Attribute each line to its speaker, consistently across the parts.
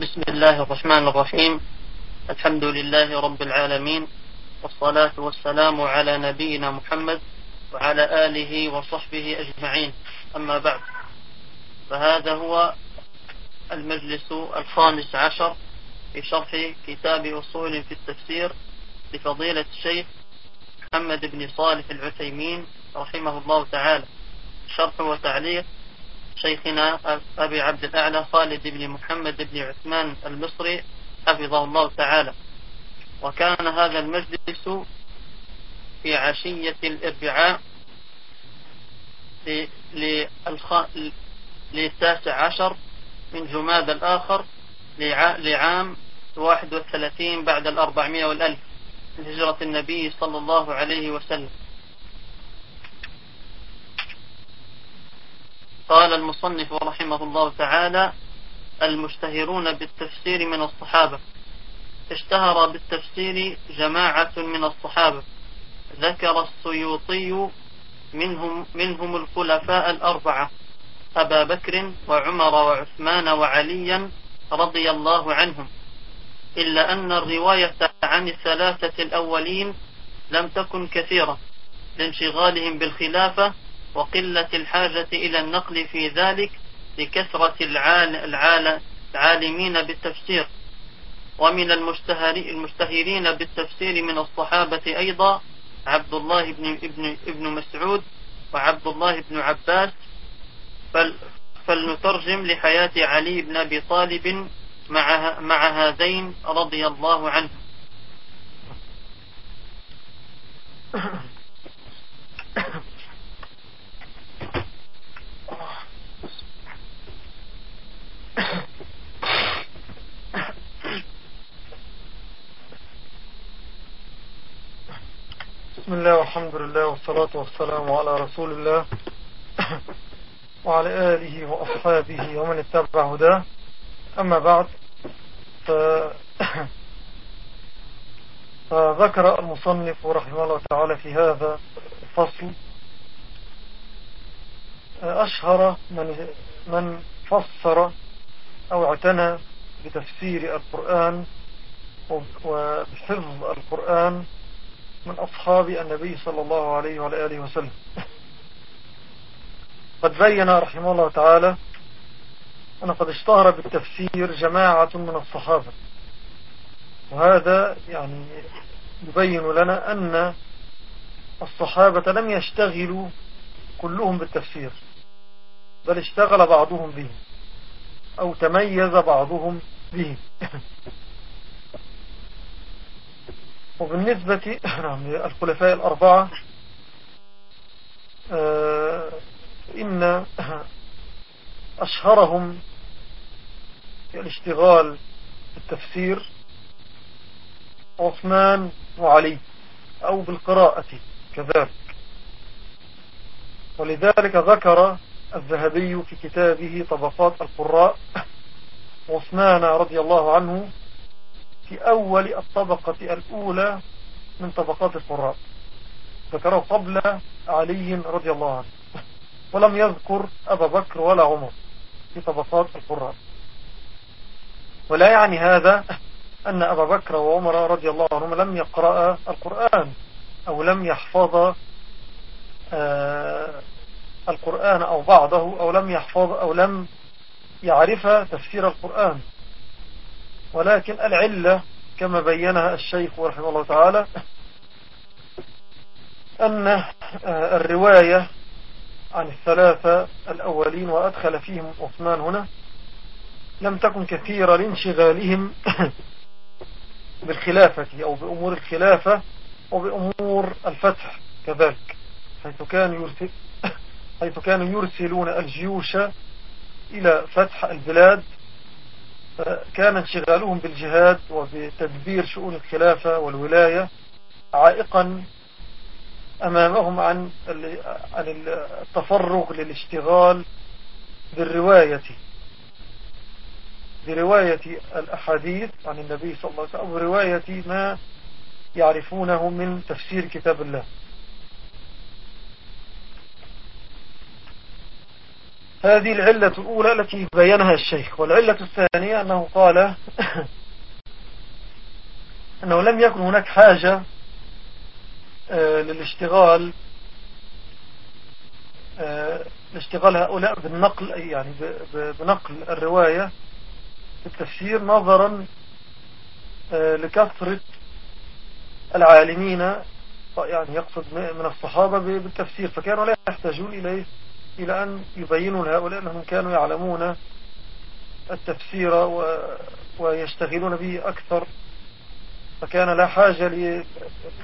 Speaker 1: بسم الله الرحمن الرحيم. الحمد لله رب العالمين والصلاة والسلام على نبينا محمد وعلى آله وصحبه أجمعين. أما بعد فهذا هو المجلس الخامس عشر في شرح كتاب أصول في التفسير لفضيلة الشيخ محمد بن صالح العثيمين رحمه الله تعالى. شرح وتعليق شيخنا أبي عبد الأعلى خالد بن محمد بن عثمان المصري حفظه الله تعالى. وكان هذا المجلس في عشية الإربعاء للتاسع عشر من جماد الآخر لعام 31 بعد الأربعمائة والألف من هجرة النبي صلى الله عليه وسلم. قال المصنف رحمه الله تعالى المشتهرون بالتفسير من الصحابة. اشتهر بالتفسير جماعة من الصحابة. ذكر السيوطي منهم, منهم الخلفاء الأربعة أبا بكر وعمر وعثمان وعليا رضي الله عنهم. إلا أن الرواية عن الثلاثة الأولين لم تكن كثيرة لانشغالهم بالخلافة وقلة الحاجة إلى النقل في ذلك لكثرة العالمين بالتفسير. ومن المشتهرين بالتفسير من الصحابة أيضا عبد الله بن, ابن, ابن مسعود وعبد الله بن عباس. فلنترجم لحياة علي بن أبي طالب مع, مع هذين رضي الله عنه
Speaker 2: بسم الله والحمد لله والصلاة والسلام على رسول الله وعلى آله وأصحابه ومن اتبع هداه. أما بعد ف... فذكر المصنف رحمه الله تعالى في هذا الفصل أشهر من, من فسر أو اعتنى بتفسير القرآن وبحفظ القرآن من أصحاب النبي صلى الله عليه وعلى آله وسلم. قد بين رحمه الله تعالى أن قد اشتهر بالتفسير جماعة من الصحابة. وهذا يعني يبين لنا أن الصحابة لم يشتغلوا كلهم بالتفسير بل اشتغل بعضهم به أو تميز بعضهم به. وبالنسبة للخلفاء الأربعة آه، إن أشهرهم الاشتغال بالتفسير عثمان وعلي أو بالقراءة كذلك. ولذلك ذكر الذهبي في كتابه طبقات القراء عثمان رضي الله عنه في أول الطبقة الأولى من طبقات القراء. ذكره قبل علي رضي الله عنه. ولم يذكر أبا بكر ولا عمر في طبقات القراء. ولا يعني هذا أن أبا بكر وعمر رضي الله عنهم لم يقرأ القرآن أو لم يحفظ آه، القرآن أو بعضه أو لم يحفظ أو لم يعرف تفسير القرآن. ولكن العلة كما بينها الشيخ رحمه الله تعالى أن آه، الرواية عن الثلاثة الأولين وأدخل فيهم عثمان هنا لم تكن كثيرة لانشغالهم بالخلافة أو بأمور الخلافة وبأمور الفتح كذلك حيث كانوا يرسل حيث كانوا يرسلون الجيوش إلى فتح البلاد كان انشغالهم بالجهاد وبتدبير شؤون الخلافة والولاية عائقا أمامهم عن عن التفرغ للاشتغال بالرواية برواية الأحاديث عن النبي صلى الله عليه وسلم ورواية ما يعرفونه من تفسير كتاب الله. هذه العلة الأولى التي بينها الشيخ والعلة الثانية أنه قال أنه لم يكن هناك حاجة آه، للاشتغال آه، لاشتغال هؤلاء بالنقل يعني بنقل الرواية في التفسير نظرا آه، لكثرة العالمين يعني يقصد من الصحابة بالتفسير فكانوا لا يحتاجون إليه. إلى أن يبينوا لهؤلاء أنهم كانوا يعلمون التفسير ويشتغلون به أكثر. فكان لا حاجة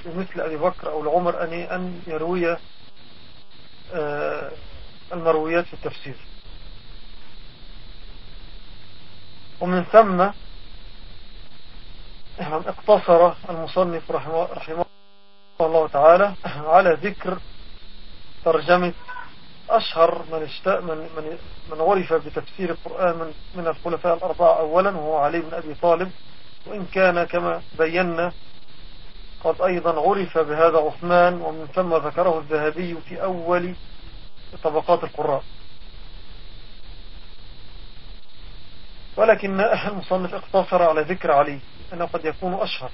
Speaker 2: لمثل أبي بكر أو لعمر أن يروي آه، المرويات في التفسير. ومن ثم اقتصر المصنف رحمه الله تعالى على ذكر ترجمة أشهر من, اشتاء من, من, من عرف بتفسير القرآن من, من الخلفاء الأربعة أولا وهو علي بن أبي طالب. وإن كان كما بينا قد أيضا عرف بهذا عثمان ومن ثم ذكره الذهبي في أول طبقات القراء. ولكن المصنف اقتصر على ذكر علي أنه قد يكون أشهر.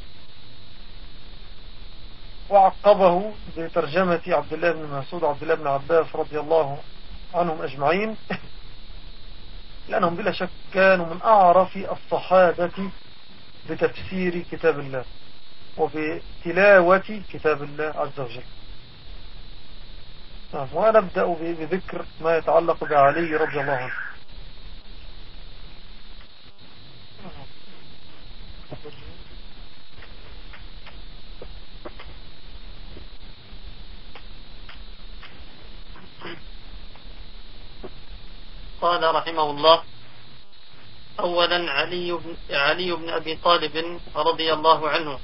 Speaker 2: وعقبه بترجمة عبد الله بن مسعود عبد الله بن عباس رضي الله عنهم أجمعين. لأنهم بلا شك كانوا من أعرف الصحابة بتفسير كتاب الله وبتلاوة كتاب الله عز وجل. نعم، ونبدأ بذكر ما يتعلق بعلي رضي الله عنه.
Speaker 1: قال رحمه الله أولا علي بن, علي بن أبي طالب رضي الله عنه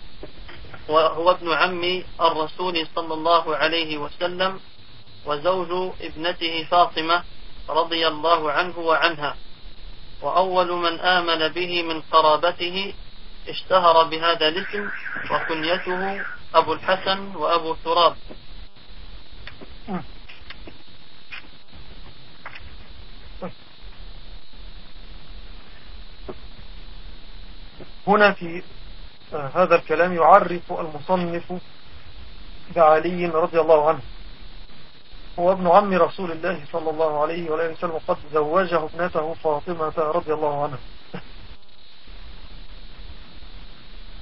Speaker 1: وهو ابن عم الرسول صلى الله عليه وسلم وزوج ابنته فاطمة رضي الله عنه وعنها. وأول من آمن به من قرابته اشتهر بهذا الاسم وكنيته أبو الحسن وأبو تراب.
Speaker 2: هنا في هذا الكلام يعرف المصنف بعلي رضي الله عنه. هو ابن عم رسول الله صلى الله عليه وآله وسلم وقد زوجه ابنته فاطمة رضي الله عنها.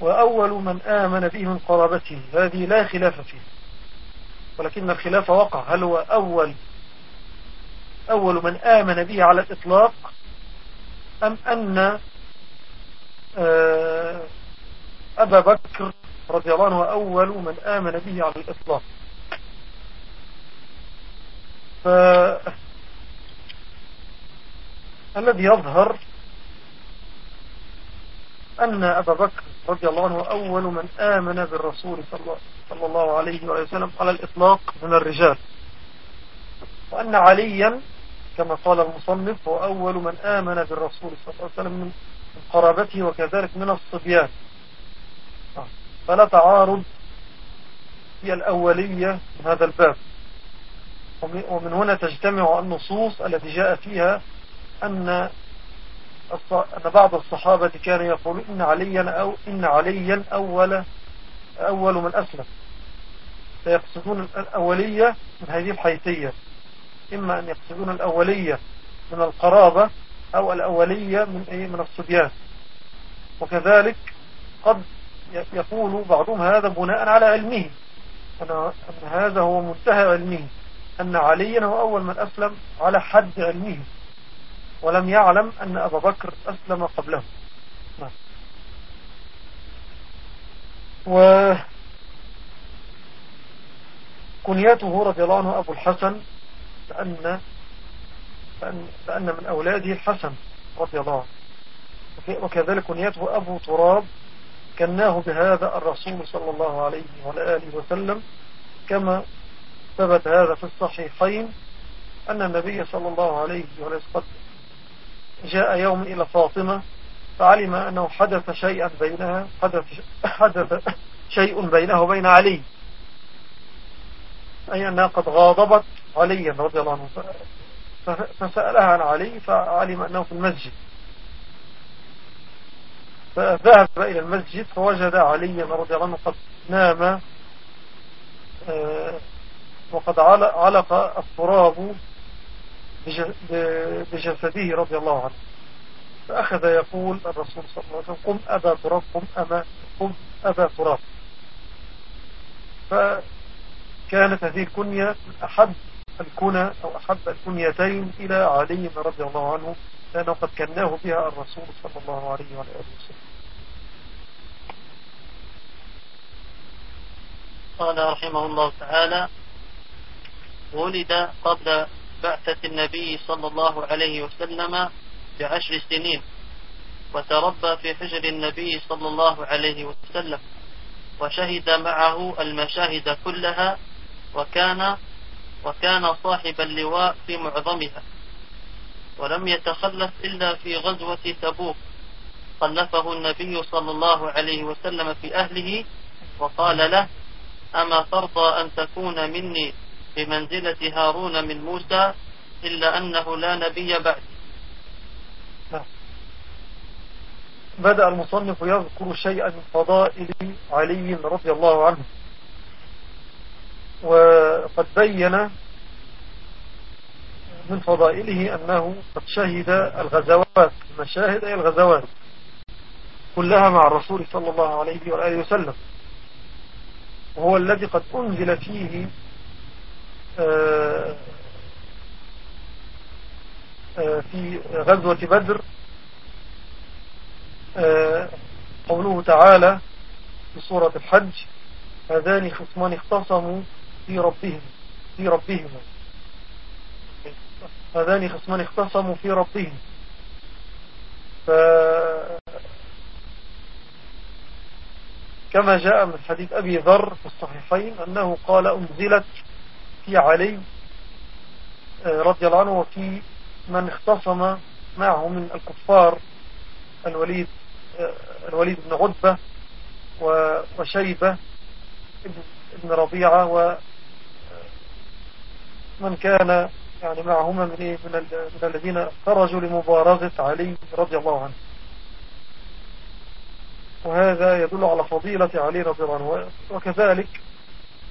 Speaker 2: وأول من آمن به من قرابته هذه لا خلاف فيه. ولكن الخلاف وقع. هل هو أول أول من آمن به على الإطلاق أم أن أبا بكر رضي الله عنه أول من آمن به على الإطلاق. فالذي يظهر أن أبا بكر رضي الله عنه أول من آمن بالرسول صلى الله عليه وسلم على الإطلاق من الرجال. وأن عليا كما قال المصنف هو أول من آمن بالرسول صلى الله عليه وسلم قرابته وكذلك من الصبيان. فلا تعارض في الأولية من هذا الباب. ومن هنا تجتمع النصوص التي جاء فيها أن أن بعض الصحابة كانوا يقولون إن عليا أو إن عليا أول أول من أسلم. فيقصدون الأولية من هذه الحيثية. إما أن يقصدون الأولية من القرابة أو الأولية من إيه من الصبيان. وكذلك قد يقول بعضهم هذا بناء على علمه. أن هذا هو منتهى علمه. أن عليا هو أول من أسلم على حد علمه. ولم يعلم أن أبا بكر أسلم قبله. نعم. و كنيته رضي الله عنه أبو الحسن لأن, لأن من أولاده الحسن رضي الله عنه. وكذلك كنيته أبو تراب كناه بهذا الرسول صلى الله عليه وآله وسلم كما ثبت هذا في الصحيحين أن النبي صلى الله عليه وسلم جاء يوم إلى فاطمة فعلم أنه حدث شيئا بينها حدث, حدث شيء بينه وبين علي. أي أنها قد غاضبت عليا رضي الله عنه. فسألها عن علي فعلم أنه في المسجد. فذهب إلى المسجد فوجد عليا رضي الله عنه قد نام آه، وقد علق التراب بجسده رضي الله عنه. فأخذ يقول الرسول صلى الله عليه وسلم قم أبا تراب قم, أما قم أبا تراب. فكانت هذه الكنية أحد الكنى أو أحب الكنيتين إلى علي رضي الله عنه لأنه قد كناه بها الرسول صلى الله عليه وآله وسلم.
Speaker 1: قال رحمه الله تعالى ولد قبل بعثة النبي صلى الله عليه وسلم بعشر سنين وتربى في حجر النبي صلى الله عليه وسلم وشهد معه المشاهد كلها وكان وكان صاحب اللواء في معظمها ولم يتخلف إلا في غزوة تبوك. خلفه النبي صلى الله عليه وسلم في أهله وقال له أما ترضى أن تكون مني بمنزلة هارون من موسى إلا أنه لا نبي بعد.
Speaker 2: بدأ المصنف يذكر شيئا من فضائل علي رضي الله عنه. وقد بين من فضائله أنه قد شهد الغزوات المشاهد أي الغزوات كلها مع الرسول صلى الله عليه وآله وسلم. وهو الذي قد أنزل فيه آه، آه، في غزوة بدر آه، قوله تعالى في سورة الحج هذان خصمان اختصموا في ربهم في ربهم. هذان خصمان اختصموا في ربهم. ف كما جاء من حديث أبي ذر في الصحيحين أنه قال أنزلت في علي آه، رضي الله عنه وفي من اختصم معه من الكفار الوليد آه، الوليد بن عتبة وشيبة ابن ربيعة آه، كان يعني معهما من, إيه؟ من, من الذين خرجوا لمبارزة علي رضي الله عنه. وهذا يدل على فضيلة علي رضي الله عنه. وكذلك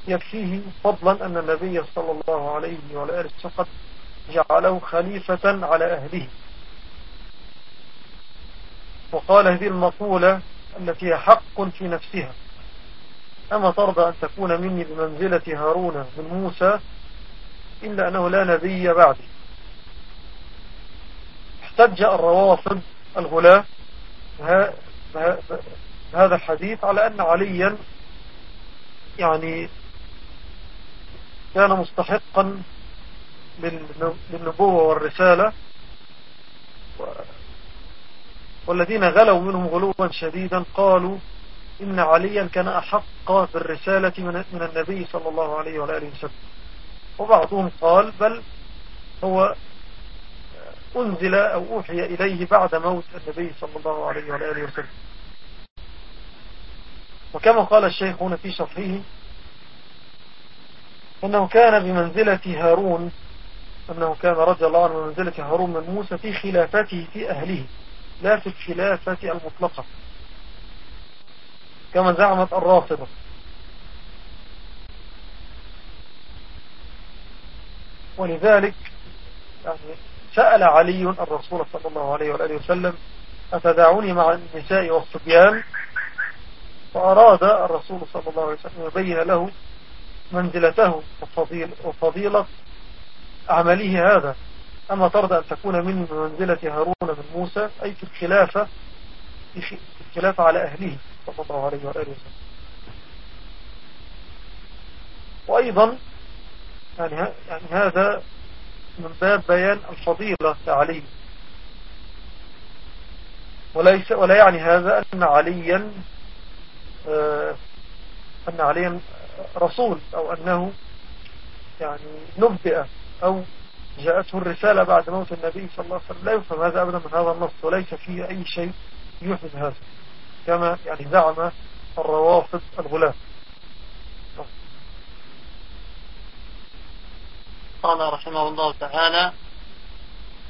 Speaker 2: يكفيه فضلا أن النبي صلى الله عليه وعلى آله وسلم جعله خليفة على أهله. وقال هذه المقولة التي حق في نفسها أما ترضى أن تكون مني بمنزلة هارون من موسى إلا أنه لا نبي بعدي احتج الروافض الغلاة هذا الحديث على أن عليا يعني كان مستحقا للنبوة والرسالة والذين غلوا منهم غلوا شديدا قالوا إن عليا كان أحق بالرسالة من النبي صلى الله عليه وآله وسلم. وبعضهم قال بل هو أنزل أو أوحي إليه بعد موت النبي صلى الله عليه وآله وسلم. وكما قال الشيخ هنا في شرحه أنه كان بمنزلة هارون أنه كان رضي الله عنه بمنزلة هارون من موسى في خلافته في أهله لا في الخلافة المطلقة. كما زعمت الرافضة. ولذلك يعني سأل علي الرسول صلى الله عليه وآله وسلم أتدعوني مع النساء والصبيان؟ فأراد الرسول صلى الله عليه وسلم يبين له منزلته وفضيل وفضيلة عمله هذا. أما ترضى أن تكون من منزلة هارون من موسى أي في الخلافة في الخلافة على أهله صلى الله عليه وآله وسلم. وأيضا يعني, يعني هذا من باب بيان الفضيلة لعلي. وليس ولا يعني هذا أن عليا آه، أن عليا رسول أو أنه يعني نبئ أو جاءته الرسالة بعد موت النبي صلى الله عليه وسلم. لا يفهم هذا أبدا من هذا النص وليس فيه أي شيء يحدث هذا. كما يعني زعم الروافض الغلاة
Speaker 1: قال رحمه الله تعالى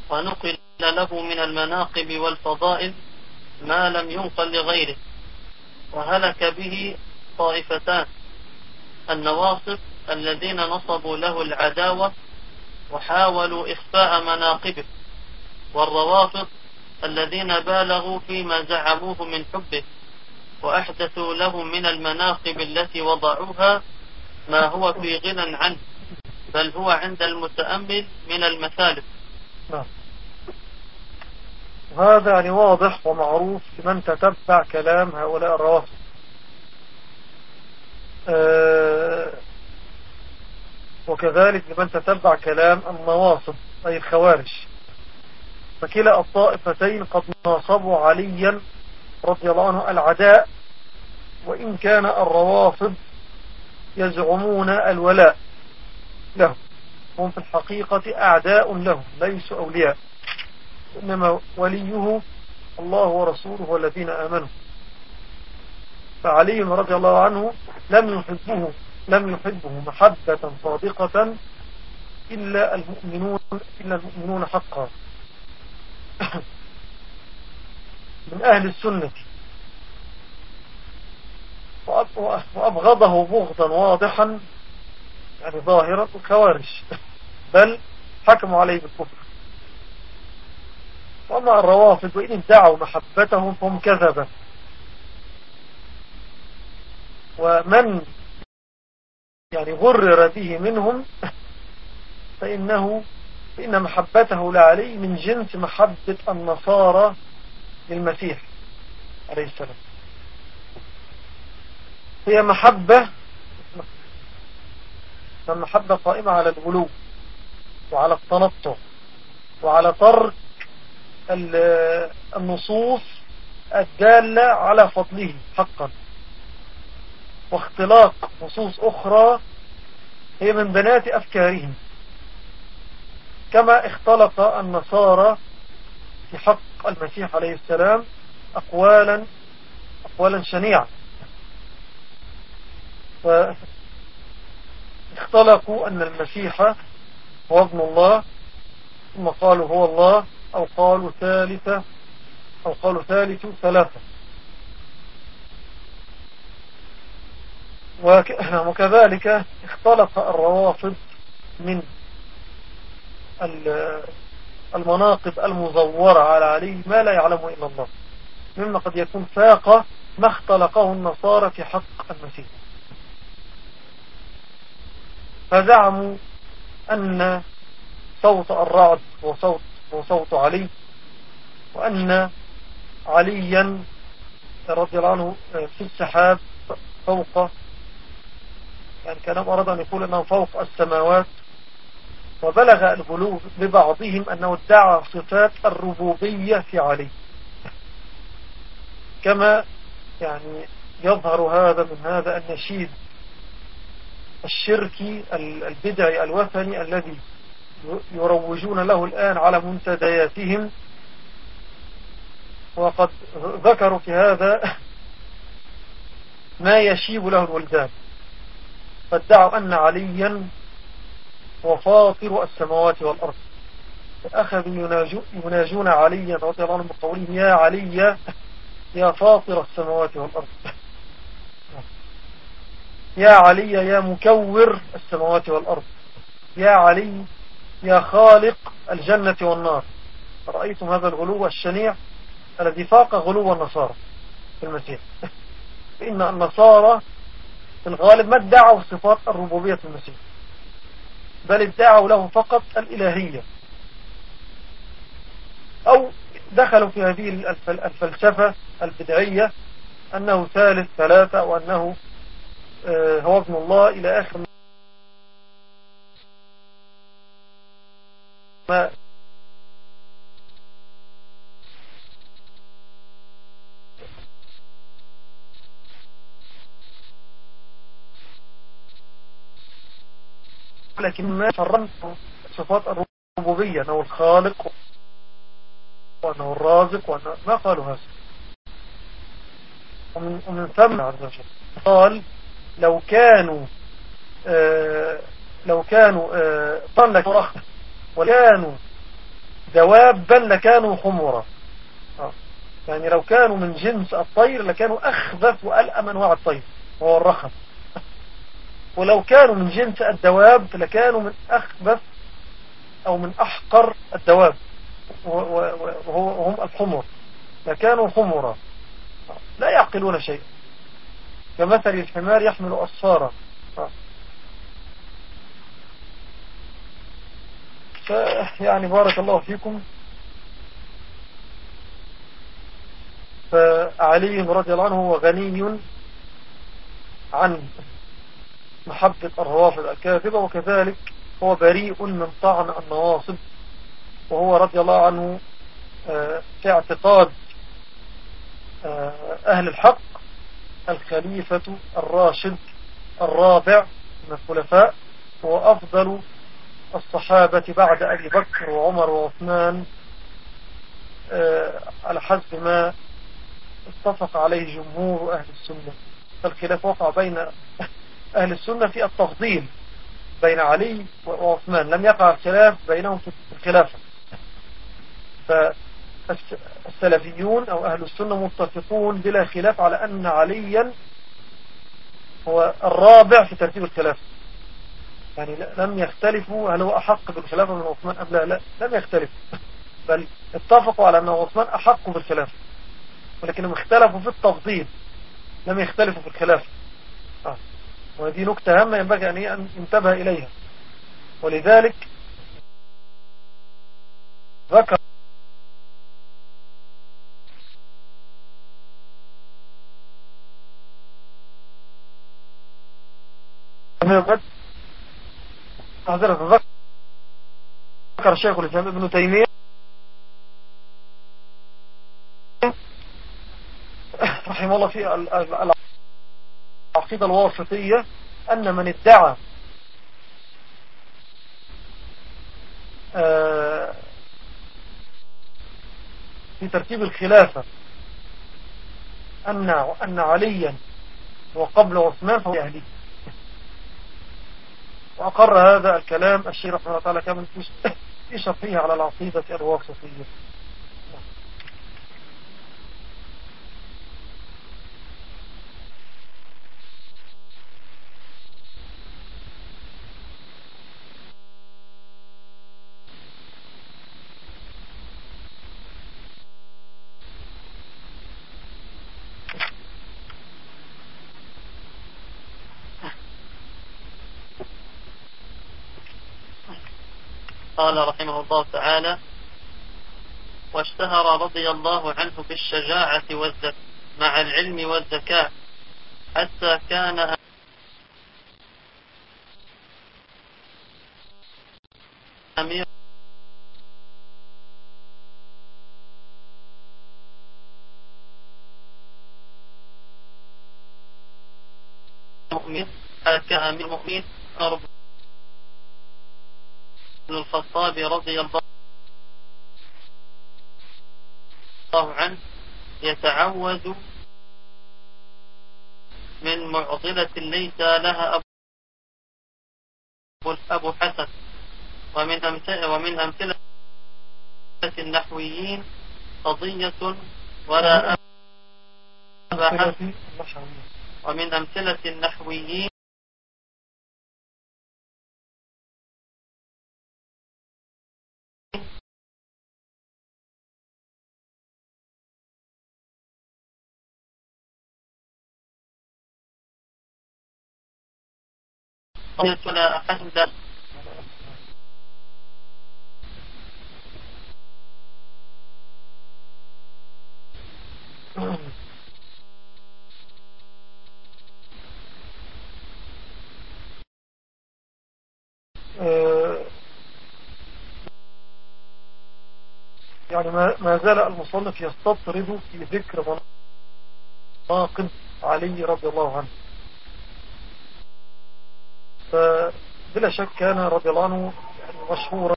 Speaker 1: ونقل له من المناقب والفضائل ما لم ينقل لغيره وهلك به طائفتان النواصب الذين نصبوا له العداوة وحاولوا إخفاء مناقبه والروافض الذين بالغوا فيما زعموه من حبه وأحدثوا له من المناقب التي وضعوها ما هو في غنى عنه بل هو عند المتأمل من المثالب نعم.
Speaker 2: وهذا يعني واضح ومعروف لمن تتبع كلام هؤلاء الروافض. أه وكذلك لمن تتبع كلام النواصب أي الخوارج. فكلا الطائفتين قد ناصبوا عليا رضي الله عنه العداء وإن كان الروافض يزعمون الولاء. له هم في الحقيقة أعداء له ليسوا أولياء. إنما وليه الله ورسوله والذين آمنوا. فعلي رضي الله عنه لم يحبه لم يحبه محبة صادقة إلا المؤمنون إلا المؤمنون حقا. من أهل السنة. وأبغضه بغضا واضحا يعني ظاهرا الخوارج بل حكموا عليه بالكفر. وما الروافض وإن ادعوا محبتهم فهم كذبا ومن يعني غرر به منهم فإنه فإن محبته لعلي من جنس محبة النصارى للمسيح عليه السلام. هي محبة محبة قائمة على الغلو وعلى التنطع وعلى ترك النصوص الدالة على فضله حقا. واختلاق نصوص أخرى هي من بنات أفكارهم. كما اختلق النصارى في حق المسيح عليه السلام أقوالا أقوالا شنيعة. فاختلقوا أن المسيح هو ابن الله ثم قالوا هو الله أو قالوا ثالثة أو قالوا ثالث ثلاثة. وكذلك اختلط الروافض من المناقب المزورة على علي ما لا يعلمه إلا الله. مما قد يكون فاق ما اختلقه النصارى في حق المسيح. فزعموا أن صوت الرعد وصوت, وصوت علي وأن عليا رضي الله عنه في السحاب فوق يعني كلام أراد أن يقول أنه فوق السماوات وبلغ الغلو ببعضهم أنه ادعى صفات الربوبية في علي. كما يعني يظهر هذا من هذا النشيد. الشركي البدعي الوثني الذي يروجون له الآن على منتدياتهم. وقد ذكروا في هذا ما يشيب له الولدان. فادعوا أن عليا هو فاطر السماوات والأرض. فأخذوا يناجون عليا رضي الله عنه بقولهم يا علي يا فاطر السماوات والأرض. يا علي يا مكور السماوات والأرض. يا علي يا خالق الجنة والنار. رأيتم هذا الغلو الشنيع الذي فاق غلو النصارى في المسيح. فإن النصارى في الغالب ما ادعوا صفات الربوبية في المسيح. بل ادعوا له فقط الإلهية. أو دخلوا في هذه الفلسفة البدعية أنه ثالث ثلاثة وأنه آه، هو ابن الله إلى آخر ما لكن ما فرمت صفات الربوبية أنه الخالق وأنه الرازق وأنه ما قالوا هذا. ومن, ومن ثم عز وجل. قال لو كانوا آه لو كانوا آه طلق رخصة وكانوا دوابا لكانوا خمرا. آه. يعني لو كانوا من جنس الطير لكانوا أخبث وألأم أنواع الطير وهو الرخم ولو كانوا من جنس الدواب لكانوا من أخبث أو من أحقر الدواب وهم الحمر لكانوا حمرا لا يعقلون شيء كمثل الحمار يحمل أصفارا. يعني بارك الله فيكم. فعلي رضي الله عنه هو غني عن محبة الروافض الكاذبة وكذلك هو بريء من طعن النواصب. وهو رضي الله عنه آه، في اعتقاد آه، أهل الحق الخليفة الراشد الرابع من الخلفاء هو أفضل الصحابة بعد أبي بكر وعمر وعثمان آه، على حسب ما اتفق عليه جمهور أهل السنة. فالخلاف وقع بين أهل السنة في التفضيل بين علي وعثمان. لم يقع الخلاف بينهم في الخلافة. فالسلفيون أو أهل السنة متفقون بلا خلاف على أن عليا هو الرابع في ترتيب الخلافة يعني لم يختلفوا هل هو أحق بالخلافة من عثمان أم لا لا لم يختلفوا بل اتفقوا على أن عثمان أحق بالخلافة ولكنهم اختلفوا في التفضيل. لم يختلفوا في الخلافة آه. وهذه نكتة هامة ينبغي أن ينتبه إليها. ولذلك ذكر ذكر الشيخ الإسلام ابن تيمية. رحمه الله في العقيدة الواسطية أن من ادعى آه، في ترتيب الخلافة أن أن عليا وقبل عثمان فهو أهلي وأقر هذا الكلام الشيخ رحمه الله تعالى كامل في شرحه على العقيدة الواسطية.
Speaker 1: قال رحمه الله تعالى واشتهر رضي الله عنه بالشجاعة والذكاء مع العلم والذكاء حتى كان أمير مؤمن كأمير مؤمن بن الخطاب رضي الله عنه يتعوذ من معضلة ليس لها أبو حسن. ومن أمثلة, ومن أمثلة النحويين قضية ولا أبا ومن أمثلة النحويين قلت ولا أحد
Speaker 2: يعني ما زال المصنف يستطرد في ذكر مناقب علي رضي الله عنه. فبلا شك كان رضي الله عنه يعني مشهورا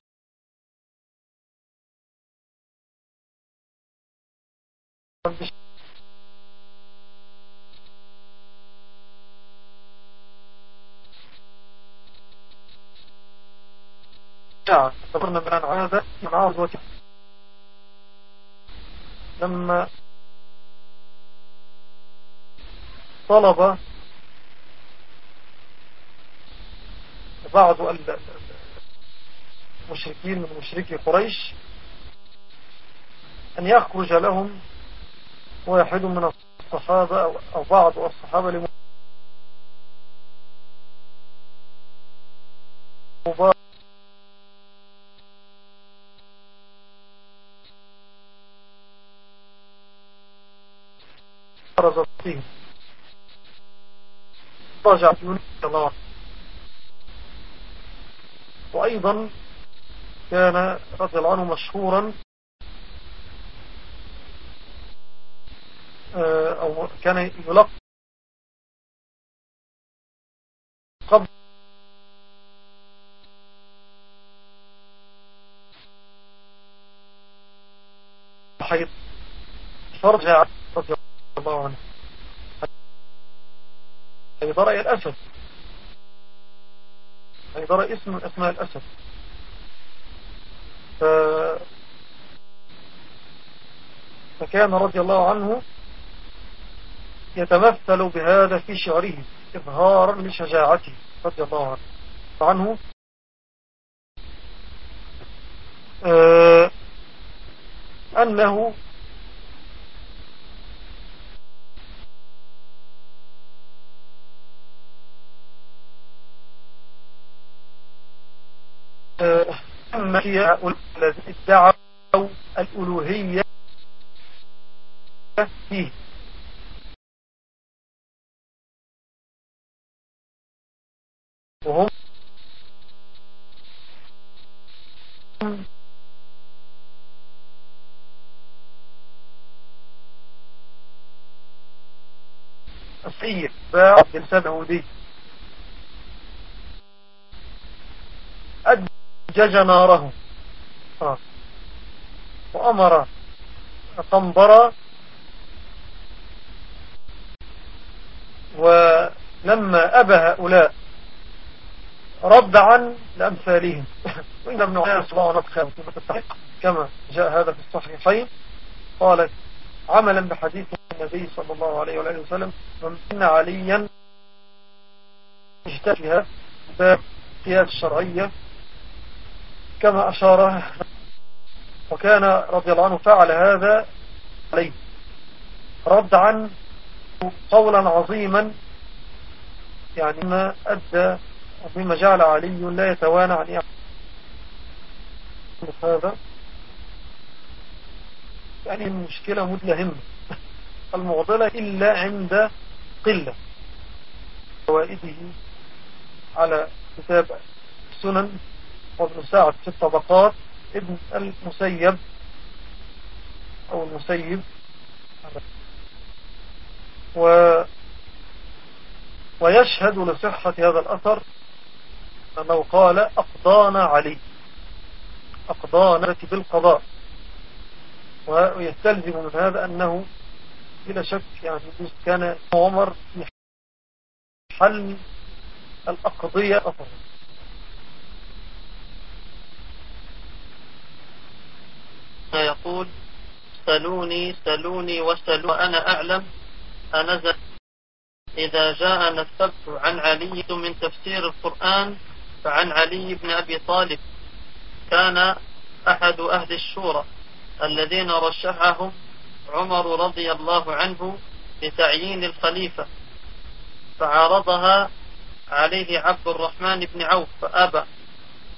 Speaker 2: ذكرنا من العادة من عرض لما طلب بعض المشركين من مشركي قريش أن يخرج لهم واحد من الصحابة أو بعض الصحابة لمبارك فيه رجع الله وأيضا كان رضي الله عنه مشهورا آه، أو كان يلقب حيث فرجع رضي الله عنه. حيدر الأسد. حيدر اسم من أسماء الأسد ف... فكان رضي الله عنه يتمثل بهذا في شعره إظهارا لشجاعته رضي الله عنه. عنه. آه أنه أما هي الذين ادعوا الألوهية فيه. وهم السيد باع بالسبع ودي. أدجج ناره آه. وأمر قنبرة ولما أبى هؤلاء رد عن لأمثالهم وإن ابن عياس الله ونبخى كما جاء هذا في الصحيحين قالت عملا بحديث النبي صلى الله عليه وآله وسلم من عليا اجتفها باب قياس الشرعية كما أشار وكان رضي الله عنه فعل هذا عليه. رد عن قولا عظيما يعني ما أدى ومما جعل علي لا يتوانى عن هذا. يعني المشكلة مدلهمة المعضلة إلا عند قلة. فوائده على كتاب السنن. وابن سعد في الطبقات ابن المسيب أو المسيب. و ويشهد لصحة هذا الأثر أنه قال أقضانا علي. أقضانا بالقضاء. ويستلزم من هذا أنه بلا شك يعني كان عمر في حل الأقضية أفضل
Speaker 1: يقول سلوني سلوني وسلوا وأنا أعلم أنزل إذا جاءنا السبت عن علي من تفسير القرآن فعن علي بن أبي طالب كان أحد أهل الشورى الذين رشحهم عمر رضي الله عنه لتعيين الخليفة فعارضها عليه عبد الرحمن بن عوف فأبى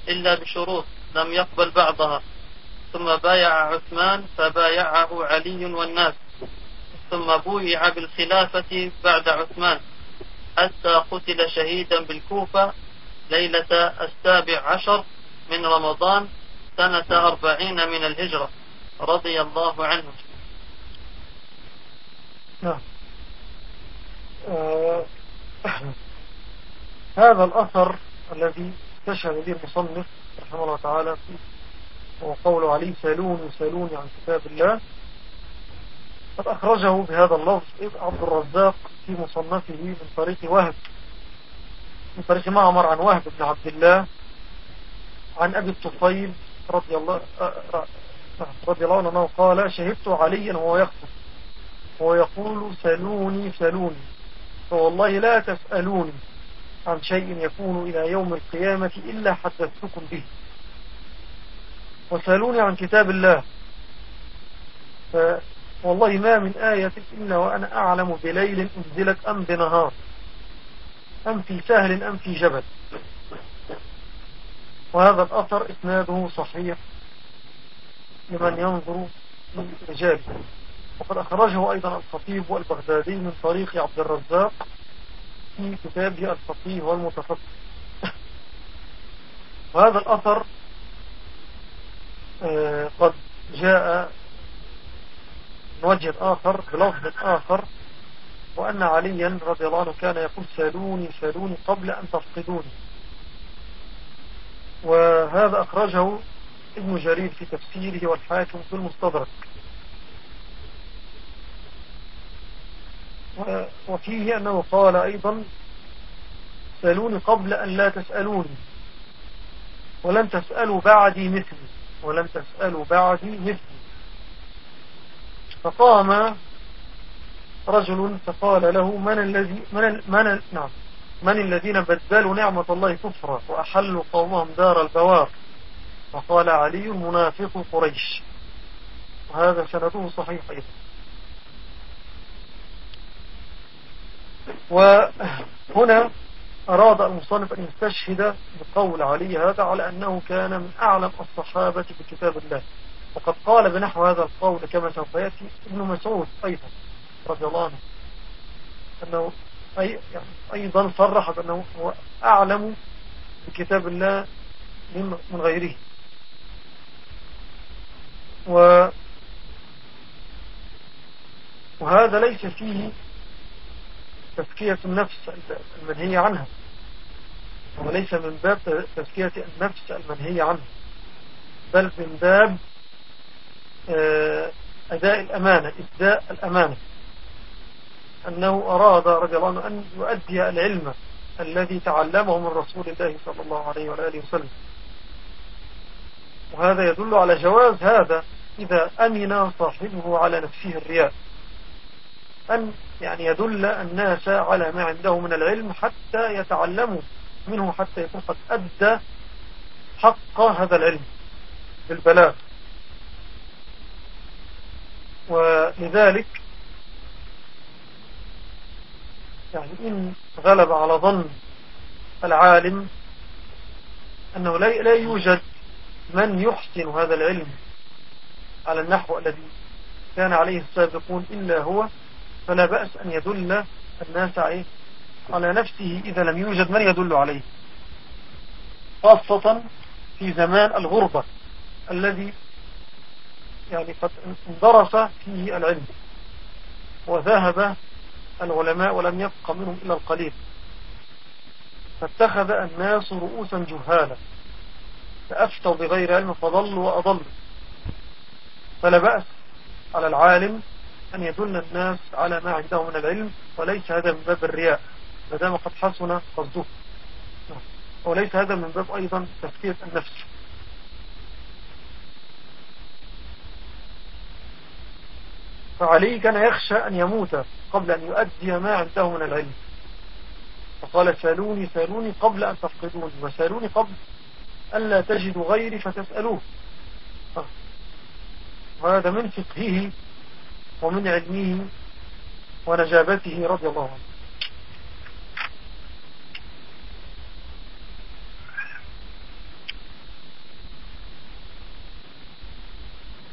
Speaker 1: إلا بشروط لم يقبل بعضها. ثم بايع عثمان فبايعه علي والناس. ثم بويع بالخلافة بعد عثمان. حتى قتل شهيدا بالكوفة ليلة السابع عشر من رمضان سنة أربعين من الهجرة. رضي الله عنه.
Speaker 2: نعم. آه هذا الأثر الذي استشهد به المصنف رحمه الله تعالى هو قول علي سالوني سالوني عن كتاب الله. قد أخرجه بهذا اللفظ عبد الرزاق في مصنفه من طريق وهب. من طريق معمر عن وهب بن عبد الله عن أبي الطفيل رضي الله رضي الله عنه قال شهدت عليا وهو يخطب. وهو يقول سلوني سلوني. فوالله لا تسألوني عن شيء يكون إلى يوم القيامة إلا حدثتكم به. وسألوني عن كتاب الله. والله ما من آية إلا وأنا أعلم بليل أنزلت أم بنهار. أم في سهل أم في جبل. وهذا الأثر إسناده صحيح لمن ينظر في رجاله وقد أخرجه أيضا الخطيب والبغدادي من طريق عبد الرزاق في كتابه الفقيه والمتفقه. وهذا الأثر قد جاء من وجه آخر بلفظ آخر وأن عليا رضي الله عنه كان يقول سألوني سألوني قبل أن تفقدوني. وهذا أخرجه ابن جرير في تفسيره والحاكم في المستدرك. وفيه أنه قال أيضا سألوني قبل أن لا تسألوني ولن تسألوا بعدي مثلي. ولن تسألوا بعدي مثلي. فقام رجل فقال له من الذي من من نعم. من الذين بدلوا نعمة الله كفرا وأحلوا قومهم دار البوار؟ فقال علي منافق قريش. وهذا سنده صحيح أيضا. وهنا أراد المصنف أن يستشهد بقول علي هذا على أنه كان من أعلم الصحابة بكتاب الله. وقد قال بنحو هذا القول كما سوف يأتي ابن مسعود أيضا رضي الله عنه. أنه أي يعني أيضا صرح بأنه هو أعلم بكتاب الله من غيره. و وهذا ليس فيه تزكية النفس المنهية عنها. وليس من باب تزكية النفس المنهية عنها. بل من باب آه، أداء الأمانة إداء الأمانة. أنه أراد رضي الله عنه أن يؤدي العلم الذي تعلمه من رسول الله صلى الله عليه وآله وسلم. وهذا يدل على جواز هذا إذا أمن صاحبه على نفسه الرياء. أن يعني يدل الناس على ما عنده من العلم حتى يتعلموا منه حتى يكون قد أدى حق هذا العلم بالبلاغ ولذلك يعني إن غلب على ظن العالم أنه لا يوجد من يحسن هذا العلم على النحو الذي كان عليه السابقون إلا هو فلا بأس أن يدل الناس على نفسه إذا لم يوجد من يدل عليه. خاصة في زمان الغربة الذي يعني قد اندرس فيه العلم وذهب العلماء ولم يبق منهم إلا القليل. فاتخذ الناس رؤوسا جهالا. فأفتوا بغير علم فضلوا وأضلوا. فلا بأس على العالم أن يدل الناس على ما عنده من العلم وليس هذا من باب الرياء. مدام قد حسن قصده. وليس هذا من باب أيضا تفكير النفس. فعلي كان يخشى أن يموت قبل أن يؤدي ما عنده من العلم. فقال سألوني سألوني قبل أن تفقدوني وسألوني قبل أن لا تجدوا غيري فتسألوه. وهذا من فقهه ومن علمه ونجابته رضي الله عنه.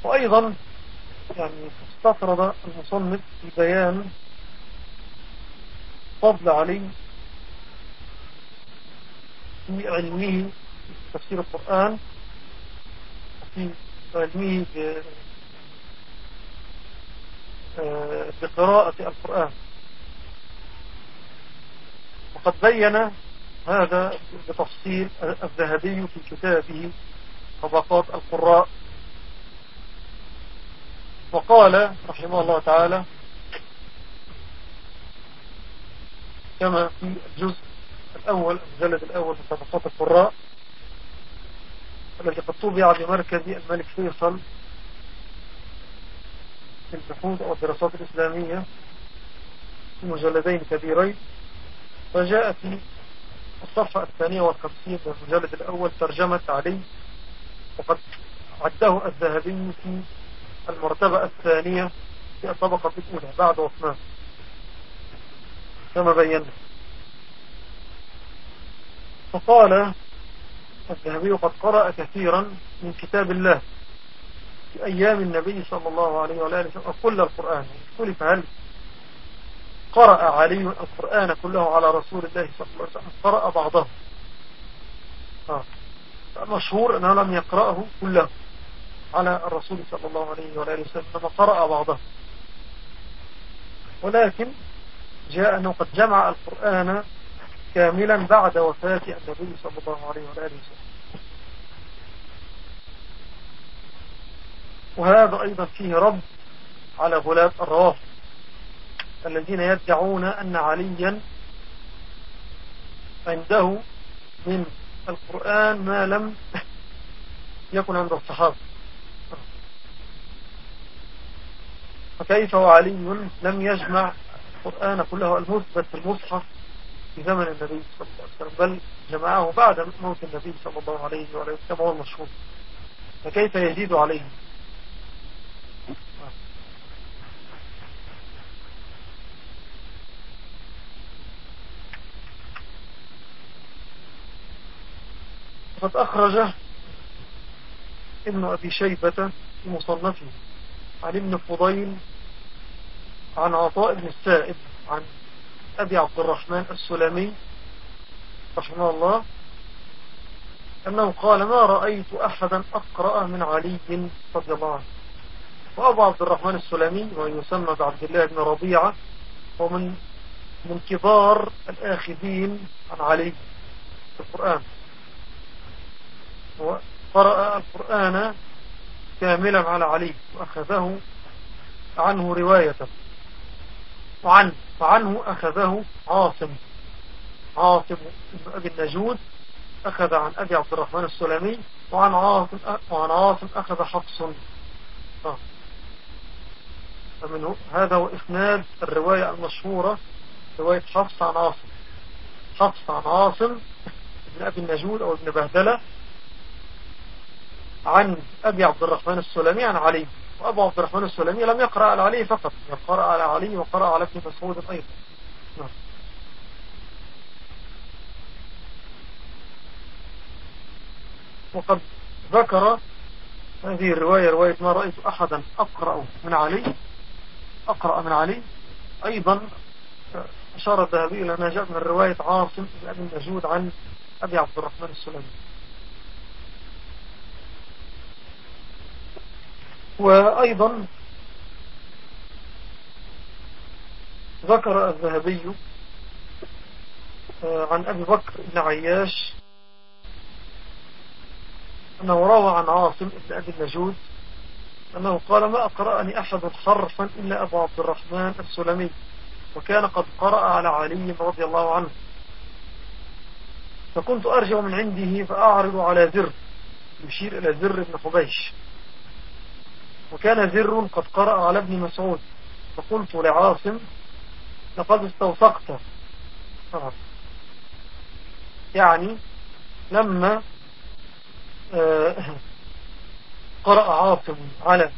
Speaker 2: وأيضا يعني استطرد المصنف في بيان فضل علي في علمه تفسير القرآن وفي علمه بقراءة القرآن. وقد بين هذا بتفصيل الذهبي في كتابه طبقات القراء. وقال رحمه الله تعالى كما في الجزء الأول المجلد الأول من طبقات القراء الذي قد طبع بمركز الملك فيصل في البحوث أو الدراسات الإسلامية في مجلدين كبيرين فجاء في الصفحة الثانية والخمسين من المجلد الأول ترجمة علي وقد عده الذهبي في المرتبة الثانية في الطبقة الأولى بعد عثمان كما بينا. فقال الذهبي قد قرأ كثيرا من كتاب الله في أيام النبي صلى الله عليه وآله وسلم كل القرآن اختلف هل قرأ علي القرآن كله على رسول الله صلى الله عليه وسلم؟ قرأ بعضه آه. مشهور أنه لم يقرأه كله على الرسول صلى الله عليه وآله وسلم قرأ بعضه ولكن جاء أنه قد جمع القرآن كاملا بعد وفاة النبي صلى الله عليه وآله وسلم. وهذا أيضا فيه رد على غلاة الروافض الذين يدعون أن عليا عنده من القرآن ما لم يكن عند الصحابة. فكيف وعلي لم يجمع القرآن كله المثبت المصحف في زمن النبي صلى الله عليه وسلم بل جمعه بعد موت النبي صلى الله عليه وسلم كما هو المشهور. فكيف يزيد عليه؟ فقد أخرج ابن أبي شيبة في مصنفه عن ابن فضيل عن عطاء بن السائب عن أبي عبد الرحمن السلمي رحمه الله أنه قال ما رأيت أحدا أقرأ من علي رضي الله عنه. وأبو عبد الرحمن السلمي ويسمى بعبد الله بن ربيعة ومن من كبار الآخذين عن علي في القرآن. وقرأ القرآن كاملا على علي وأخذه عنه رواية. وعن وعنه أخذه عاصم. عاصم بن أبي النجود أخذ عن أبي عبد الرحمن السلمي وعن عاصم, وعن عاصم أخذ حفص. آه. فمنه هذا هو إسناد الرواية المشهورة رواية حفص عن عاصم. حفص عن عاصم ابن أبي النجود أو ابن بهدلة عن أبي عبد الرحمن السلمي عن علي. وأبو عبد الرحمن السلمي لم يقرأ على علي فقط يقرأ على علي وقرأ على ابن مسعود أيضا. نعم. وقد ذكر هذه الرواية رواية ما رأيت أحدا أقرأ من علي أقرأ من علي. أيضا أشار الذهبي إلى أنها جاءت من رواية عاصم بن أبي عن أبي عبد الرحمن السلمي. وأيضا ذكر الذهبي آه، عن أبي بكر بن عياش أنه روى عن عاصم بن أبي النجود أنه قال ما أقرأني أحد حرفا إلا أبو عبد الرحمن السلمي وكان قد قرأ على علي رضي الله عنه. فكنت أرجع من عنده فأعرض على ذر يشير إلى ذر بن حبيش. وكان ذر قد قرأ على ابن مسعود. فقلت لعاصم لقد استوثقت. يعني لما آه، قرأ عاصم على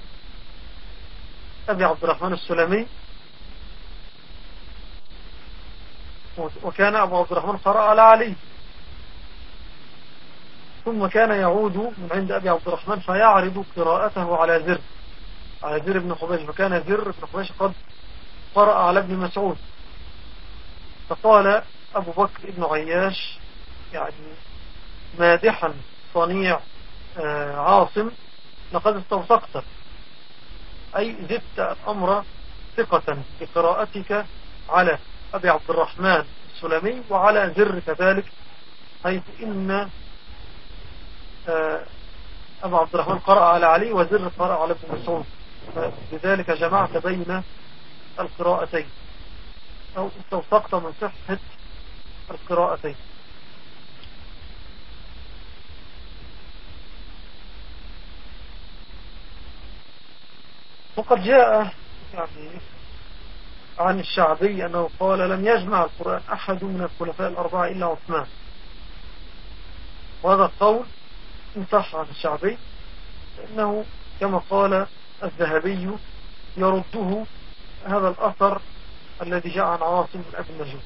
Speaker 2: أبي عبد الرحمن السلمي. وكان أبو عبد الرحمن قرأ على علي. ثم كان يعود من عند أبي عبد الرحمن فيعرض قراءته على ذر على ذر بن حبيش فكان ذر بن حبيش قد قرأ على ابن مسعود. فقال أبو بكر ابن عياش يعني مادحا صنيع آه، عاصم لقد استوثقت. أي زدت الأمر ثقة بقراءتك على أبي عبد الرحمن السلمي وعلى زر كذلك حيث إن آه، أبو عبد الرحمن قرأ على علي وزر قرأ على ابن مسعود. لذلك جمعت بين القراءتين. أو استوثقت من صحة القراءتين. وقد جاء يعني عن الشعبي أنه قال لم يجمع القرآن أحد من الخلفاء الأربعة إلا عثمان. وهذا القول انصح عن الشعبي لأنه كما قال الذهبي يرده هذا الأثر الذي جاء عن عاصم بن أبي النجود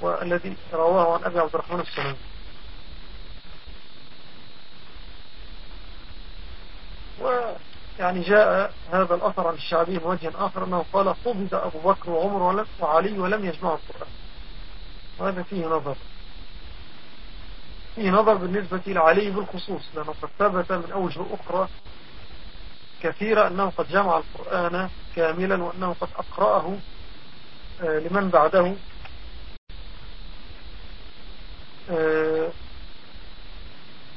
Speaker 2: والذي رواه عن أبي عبد الرحمن السلام ويعني جاء هذا الأثر عن الشعبي من وجه آخر أنه قال قبض أبو بكر وعمر وعلي ولم يجمعوا القرآن. وهذا فيه نظر. فيه نظر بالنسبة لعلي بالخصوص لأنه قد ثبت من أوجه أخرى كثيرة أنه قد جمع القرآن كاملا وأنه قد أقرأه آه، لمن بعده؟ آه،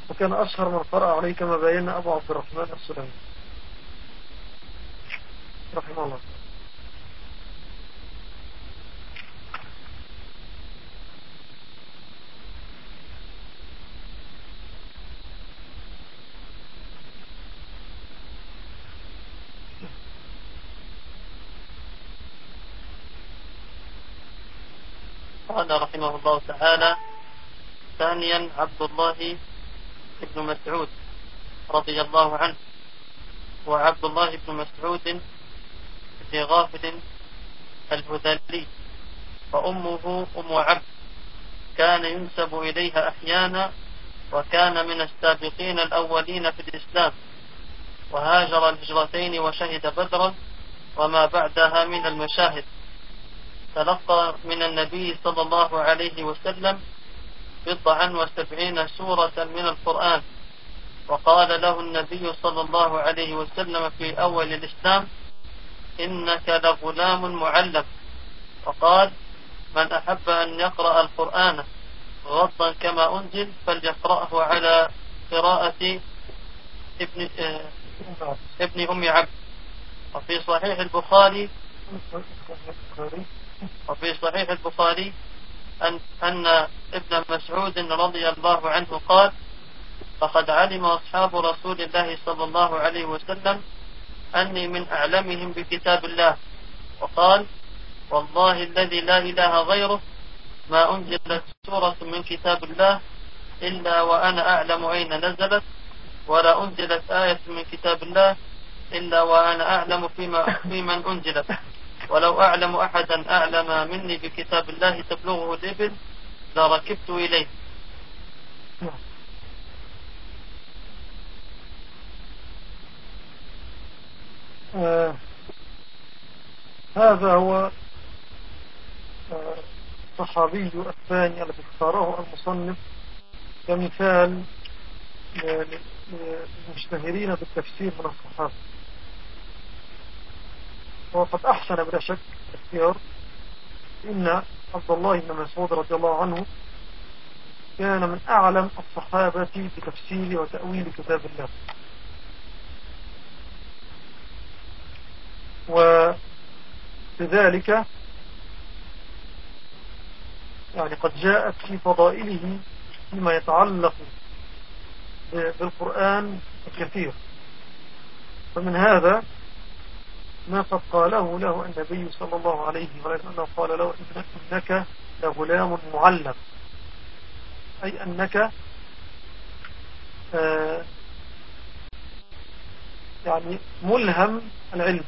Speaker 2: وكان أشهر من قرأ عليه كما بينا أبو عبد الرحمن السلمي رحمه الله.
Speaker 1: قال رحمه الله تعالى ثانيا عبد الله بن مسعود رضي الله عنه. وعبد الله بن مسعود بن غافل الهذلي. فأمه أم عبد. كان ينسب إليها أحيانا وكان من السابقين الأولين في الإسلام. وهاجر الهجرتين وشهد بدرا وما بعدها من المشاهد. تلقى من النبي صلى الله عليه وسلم بضعا وسبعين سورة من القرآن. وقال له النبي صلى الله عليه وسلم في أول الإسلام إنك لغلام معلم. وقال من أحب أن يقرأ القرآن غضا كما أنزل فليقرأه على قراءة ابن, ابن أم عبد. وفي صحيح البخاري وفي صحيح البخاري أن, أن ابن مسعود رضي الله عنه قال فقد علم أصحاب رسول الله صلى الله عليه وسلم أني من أعلمهم بكتاب الله وقال والله الذي لا إله غيره ما أنزلت سورة من كتاب الله إلا وأنا أعلم أين نزلت ولا أنزلت آية من كتاب الله إلا وأنا أعلم فيما في من أنزلت. ولو أعلم أحدا أعلم مني بكتاب الله تبلغه الإبل لركبت إليه.
Speaker 2: آه هذا هو الصحابي آه الثاني الذي اختاره المصنف كمثال للمشتهرين بالتفسير من الصحابة. وقد أحسن بلا شك اختيار إن عبد الله بن مسعود رضي الله عنه كان من أعلم الصحابة بتفسير وتأويل كتاب الله. وبذلك يعني قد جاءت في فضائله فيما يتعلق بالقرآن الكثير. فمن هذا ما قد قاله له النبي صلى الله عليه وسلم قال له إنك لغلام معلم أي أنك آه يعني ملهم العلم.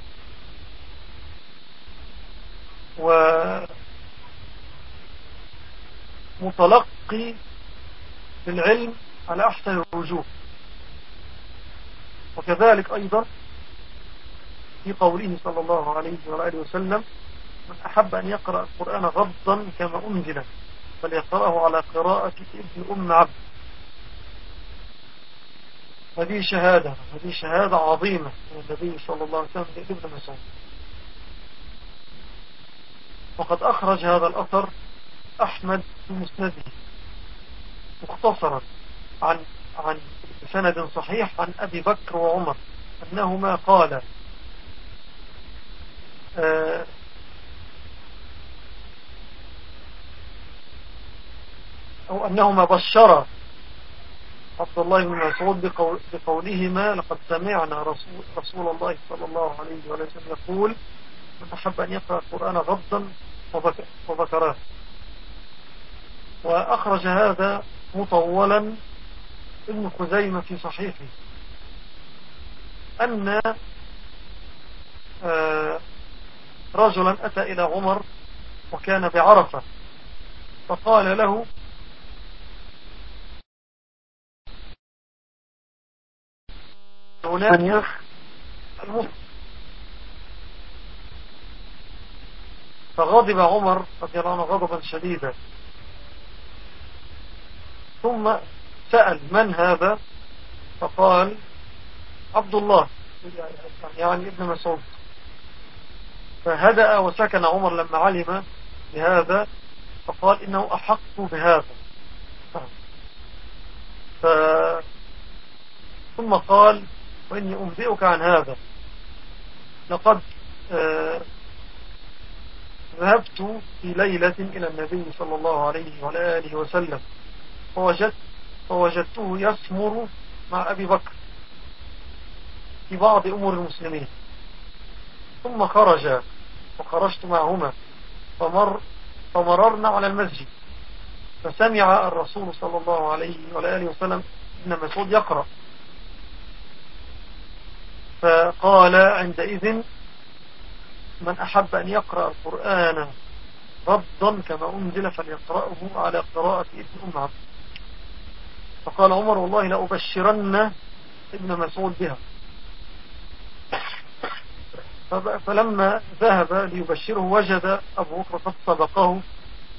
Speaker 2: ومتلقي بالعلم على أحسن الوجوه. وكذلك أيضا في قوله صلى الله عليه وآله وسلم من أحب أن يقرأ القرآن غضا كما أنزل فليقرأه على قراءة ابن أم عبد. هذه شهادة هذه شهادة عظيمة من النبي صلى الله عليه وسلم لابن مسعود. وقد أخرج هذا الأثر أحمد في مسنده مختصرا عن عن سند صحيح عن أبي بكر وعمر أنهما قال آه، أو أنهما بشرا. عبد الله بن مسعود بقول بقولهما لقد سمعنا رسول, رسول الله صلى الله عليه وسلم يقول من أحب أن يقرأ القرآن غضا وذكراه وأخرج هذا مطولا ابن خزيمة في صحيحه. أن آه، رجلا أتى إلى عمر وكان بعرفة فقال له هناك فغضب عمر رضي الله عنه غضبا شديدا. ثم سأل من هذا؟ فقال عبد الله. يعني ابن مسعود. فهدأ وسكن عمر لما علم بهذا فقال إنه أحق بهذا. ف... ثم قال وإني أنبئك عن هذا. لقد آه ذهبت في ليلة إلى النبي صلى الله عليه وآله وسلم فوجدت فوجدته يسمر مع أبي بكر في بعض أمور المسلمين. ثم خرج وخرجت معهما فمر فمررنا على المسجد. فسمع الرسول صلى الله عليه وآله وسلم ابن مسعود يقرأ. فقال عندئذ من أحب أن يقرأ القرآن رضا كما أنزل فليقرأه على قراءة ابن أم عبد فقال عمر والله لأبشرن ابن مسعود بها. فلما ذهب ليبشره وجد أبو بكر قد سبقه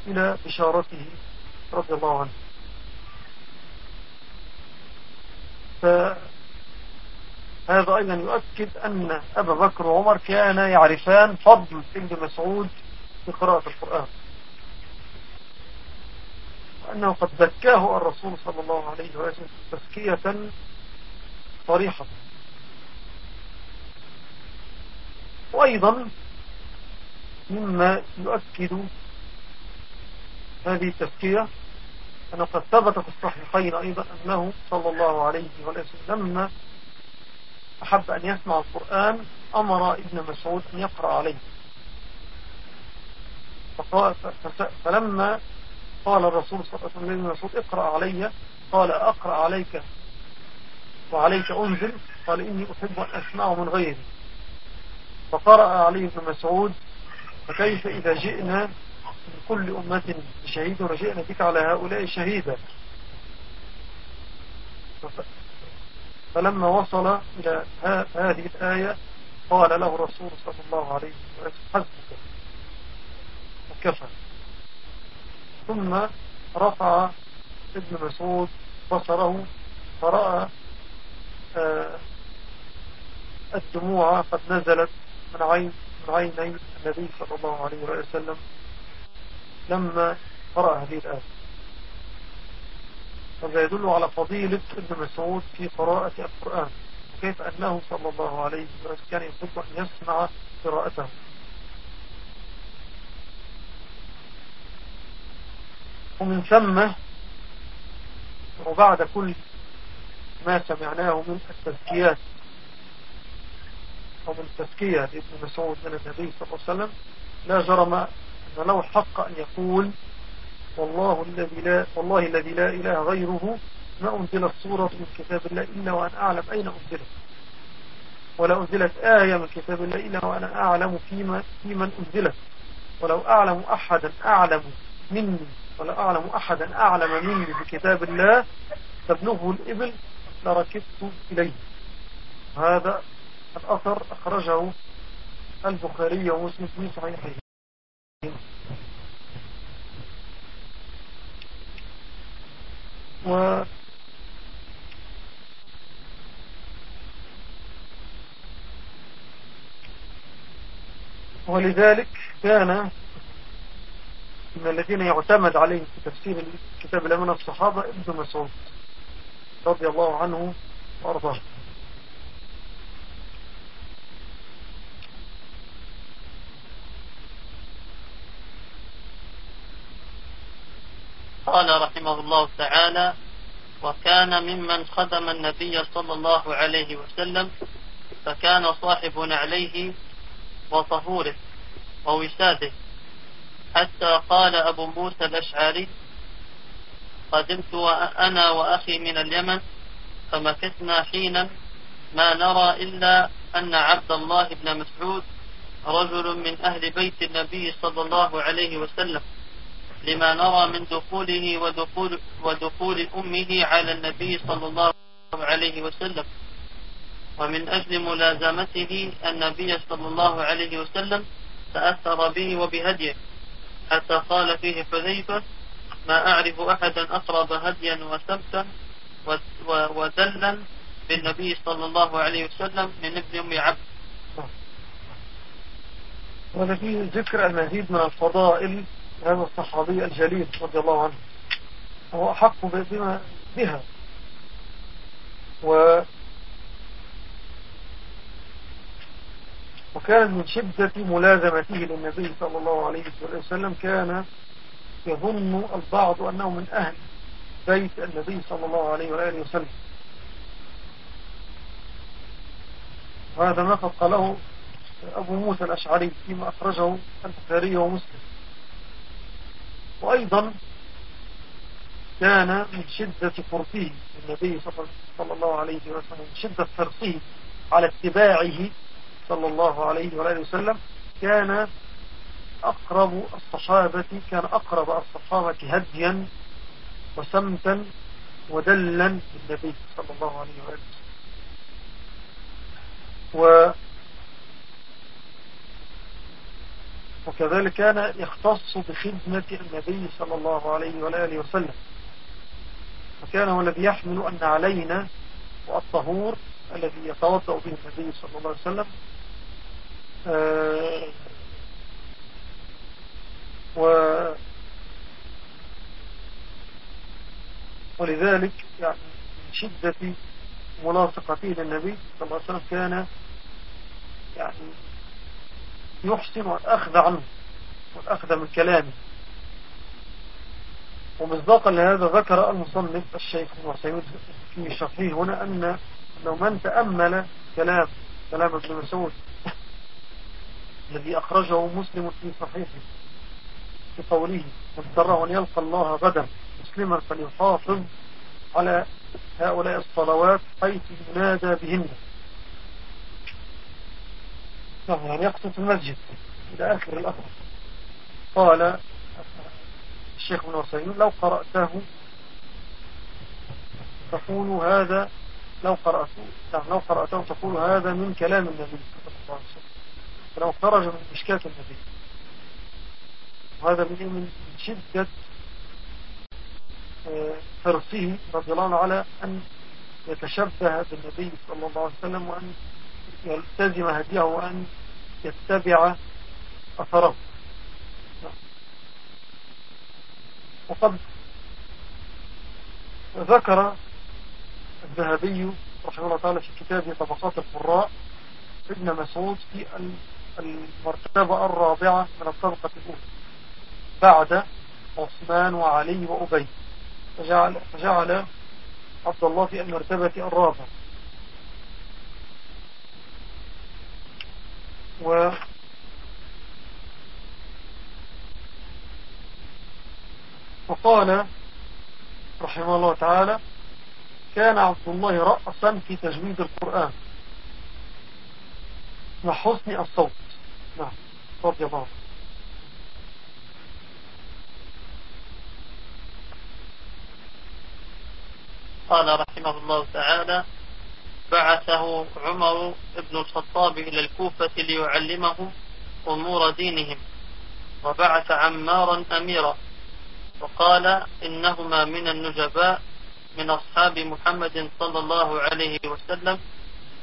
Speaker 2: إلى بشارته رضي الله عنه. فهذا أيضا يؤكد أن أبا بكر وعمر كان يعرفان فضل ابن مسعود في قراءة القرآن وأنه قد ذكاه الرسول صلى الله عليه وسلم تزكية صريحة. وأيضا مما يؤكد هذه التزكية أنه قد ثبت في الصحيحين أيضا أنه صلى الله عليه وسلم لما أحب أن يسمع القرآن أمر ابن مسعود أن يقرأ عليه. فلما قال الرسول صلى الله عليه وسلم اقرأ علي قال أقرأ عليك وعليك أنزل قال إني أحب أن أسمعه من غيري. فقرأ عليه ابن مسعود فكيف إذا جئنا من كل أمة شهيد وجئنا بك على هؤلاء شهيدا؟ فلما وصل إلى هذه الآية قال له رسول صلى الله عليه وسلم حسبك. وكفى. ثم رفع ابن مسعود بصره فرأى آه، الدموع قد نزلت من عين من عيني النبي صلى الله عليه وسلم لما قرأ هذه الآية. هذا يدل على فضيلة ابن مسعود في قراءة القرآن وكيف أنه صلى الله عليه وسلم كان يحب أن يسمع قراءته. ومن ثم وبعد كل ما سمعناه من التزكيات من التزكية لابن مسعود من النبي صلى الله عليه وسلم لا جرم أن له حق أن يقول والله الذي لا, والله الذي لا إله غيره ما أنزلت صورة من كتاب الله إلا وأن أعلم أين أنزلت. ولا أنزلت آية من كتاب الله إلا وأنا أعلم فيما في من أنزلت. ولو أعلم أحدا أعلم مني ولا أعلم أحدا أعلم مني بكتاب الله تبلغه الإبل لركبت إليه. هذا الأثر أخرجه البخاري ومسلم في صحيحه. و ولذلك كان من الذين يعتمد عليهم في تفسير كتاب الأمانة الصحابة ابن مسعود رضي الله عنه وأرضاه.
Speaker 1: قال رحمه الله تعالى وكان ممن خدم النبي صلى الله عليه وسلم فكان صاحب نعليه وطهوره ووساده. حتى قال أبو موسى الأشعري قدمت أنا وأخي من اليمن فمكثنا حينا ما نرى إلا أن عبد الله بن مسعود رجل من أهل بيت النبي صلى الله عليه وسلم. لما نرى من دخوله ودخول, ودخول أمه على النبي صلى الله عليه وسلم. ومن أجل ملازمته النبي صلى الله عليه وسلم تأثر به وبهديه. حتى قال فيه حذيفة ما أعرف أحدا أقرب هديا وسبتا ودلا بالنبي صلى الله عليه وسلم من ابن أم عبد.
Speaker 2: وهذا ذكر المزيد من الفضائل هذا الصحابي الجليل رضي الله عنه. هو أحق بما بها. و وكان من شدة ملازمته للنبي صلى الله عليه وسلم كان يظن البعض أنه من أهل بيت النبي صلى الله عليه وآله وسلم. وهذا ما قد قاله أبو موسى الأشعري فيما أخرجه البخاري ومسلم. وأيضا كان من شدة فرطه النبي صلى الله عليه وسلم من شدة فرطه على اتباعه صلى الله عليه وآله وسلم كان أقرب الصحابة كان أقرب الصحابة هديا وسمتا ودلا بالنبي صلى الله عليه وآله وسلم و وكذلك كان يختص بخدمة النبي صلى الله عليه وآله وسلم. وكان هو الذي يحمل أن علينا والطهور الذي يتوضأ به النبي صلى الله عليه وسلم آه، و ولذلك يعني شدة ملاصقته للنبي صلى الله عليه وسلم كان يعني يحسن الأخذ عنه والأخذ من كلامه. ومصداقا لهذا ذكر المصنف الشيخ المعسيد في شرحه هنا أن لو من تأمل كلام كلام ابن مسعود الذي أخرجه مسلم في صحيحه في قوله سره أن يلقى الله غدا مسلما فليحافظ على هؤلاء الصلوات حيث ينادى بهن. يعني يقصد المسجد إلى آخر الأمر. قال الشيخ بن وسيم لو قرأته تقول هذا لو قرأته نعم لو قرأته تقول هذا من كلام النبي صلى الله عليه وسلم. فلو خرج من مشكاة النبي. وهذا من شدة حرصه رضي الله عنه على أن يتشبه بالنبي صلى الله عليه وسلم وأن يلتزم هديه وأن يتبع أثره. وقد ذكر الذهبي رحمه الله تعالى في كتابه طبقات القراء ابن مسعود في المرتبة الرابعة من الطبقة الأولى بعد عثمان وعلي وأبي فجعل, فجعل عبد الله في المرتبة الرابعة. و وقال رحمه الله تعالى كان عبد الله رأسا في تجويد القرآن. مع حسن الصوت. نعم رضي الله
Speaker 1: قال رحمه الله تعالى بعثه عمر بن الخطاب إلى الكوفة ليعلمهم أمور دينهم وبعث عمارا أميرا وقال إنهما من النجباء من أصحاب محمد صلى الله عليه وسلم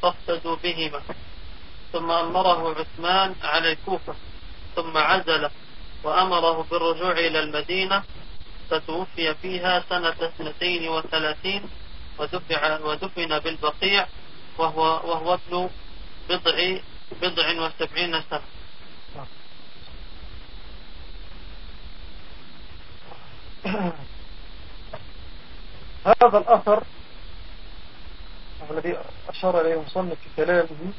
Speaker 1: فاقتدوا بهما. ثم أمره عثمان على الكوفة ثم عزل وأمره بالرجوع إلى المدينة فتوفي فيها سنة اثنتين وثلاثين ودفن بالبقيع وهو, وهو ابن بضع, بضع وسبعين سنة.
Speaker 2: هذا الأثر الذي أشار إليه مصنف في كلامه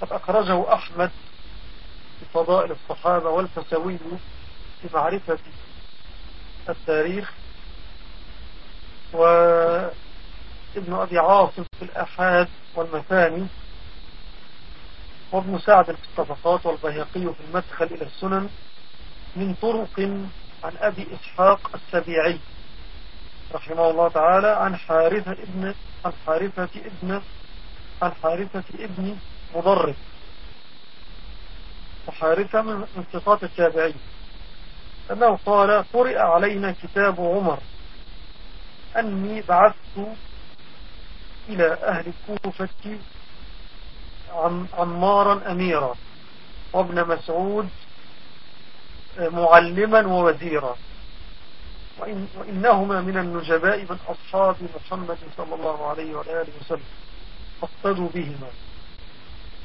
Speaker 2: قد أخرجه أحمد في فضائل الصحابة والفسوي في معرفة التاريخ وابن أبي عاصم في الأحاد والمثاني وابن سعد في الطبقات والبيهقي في المدخل إلى السنن من طرق عن أبي إسحاق السبيعي رحمه الله تعالى عن حارثة ابن عن حارثة ابن عن حارثة ابن مضرب. وحارثة من صفات التابعين أنه قال قرئ علينا كتاب عمر. أني بعثت إلى أهل الكوفة عمارا أميرا وابن مسعود معلما ووزيرا. وإن وإنهما من النجباء من أصحاب محمد صلى الله عليه وآله وسلم. فاقتدوا بهما.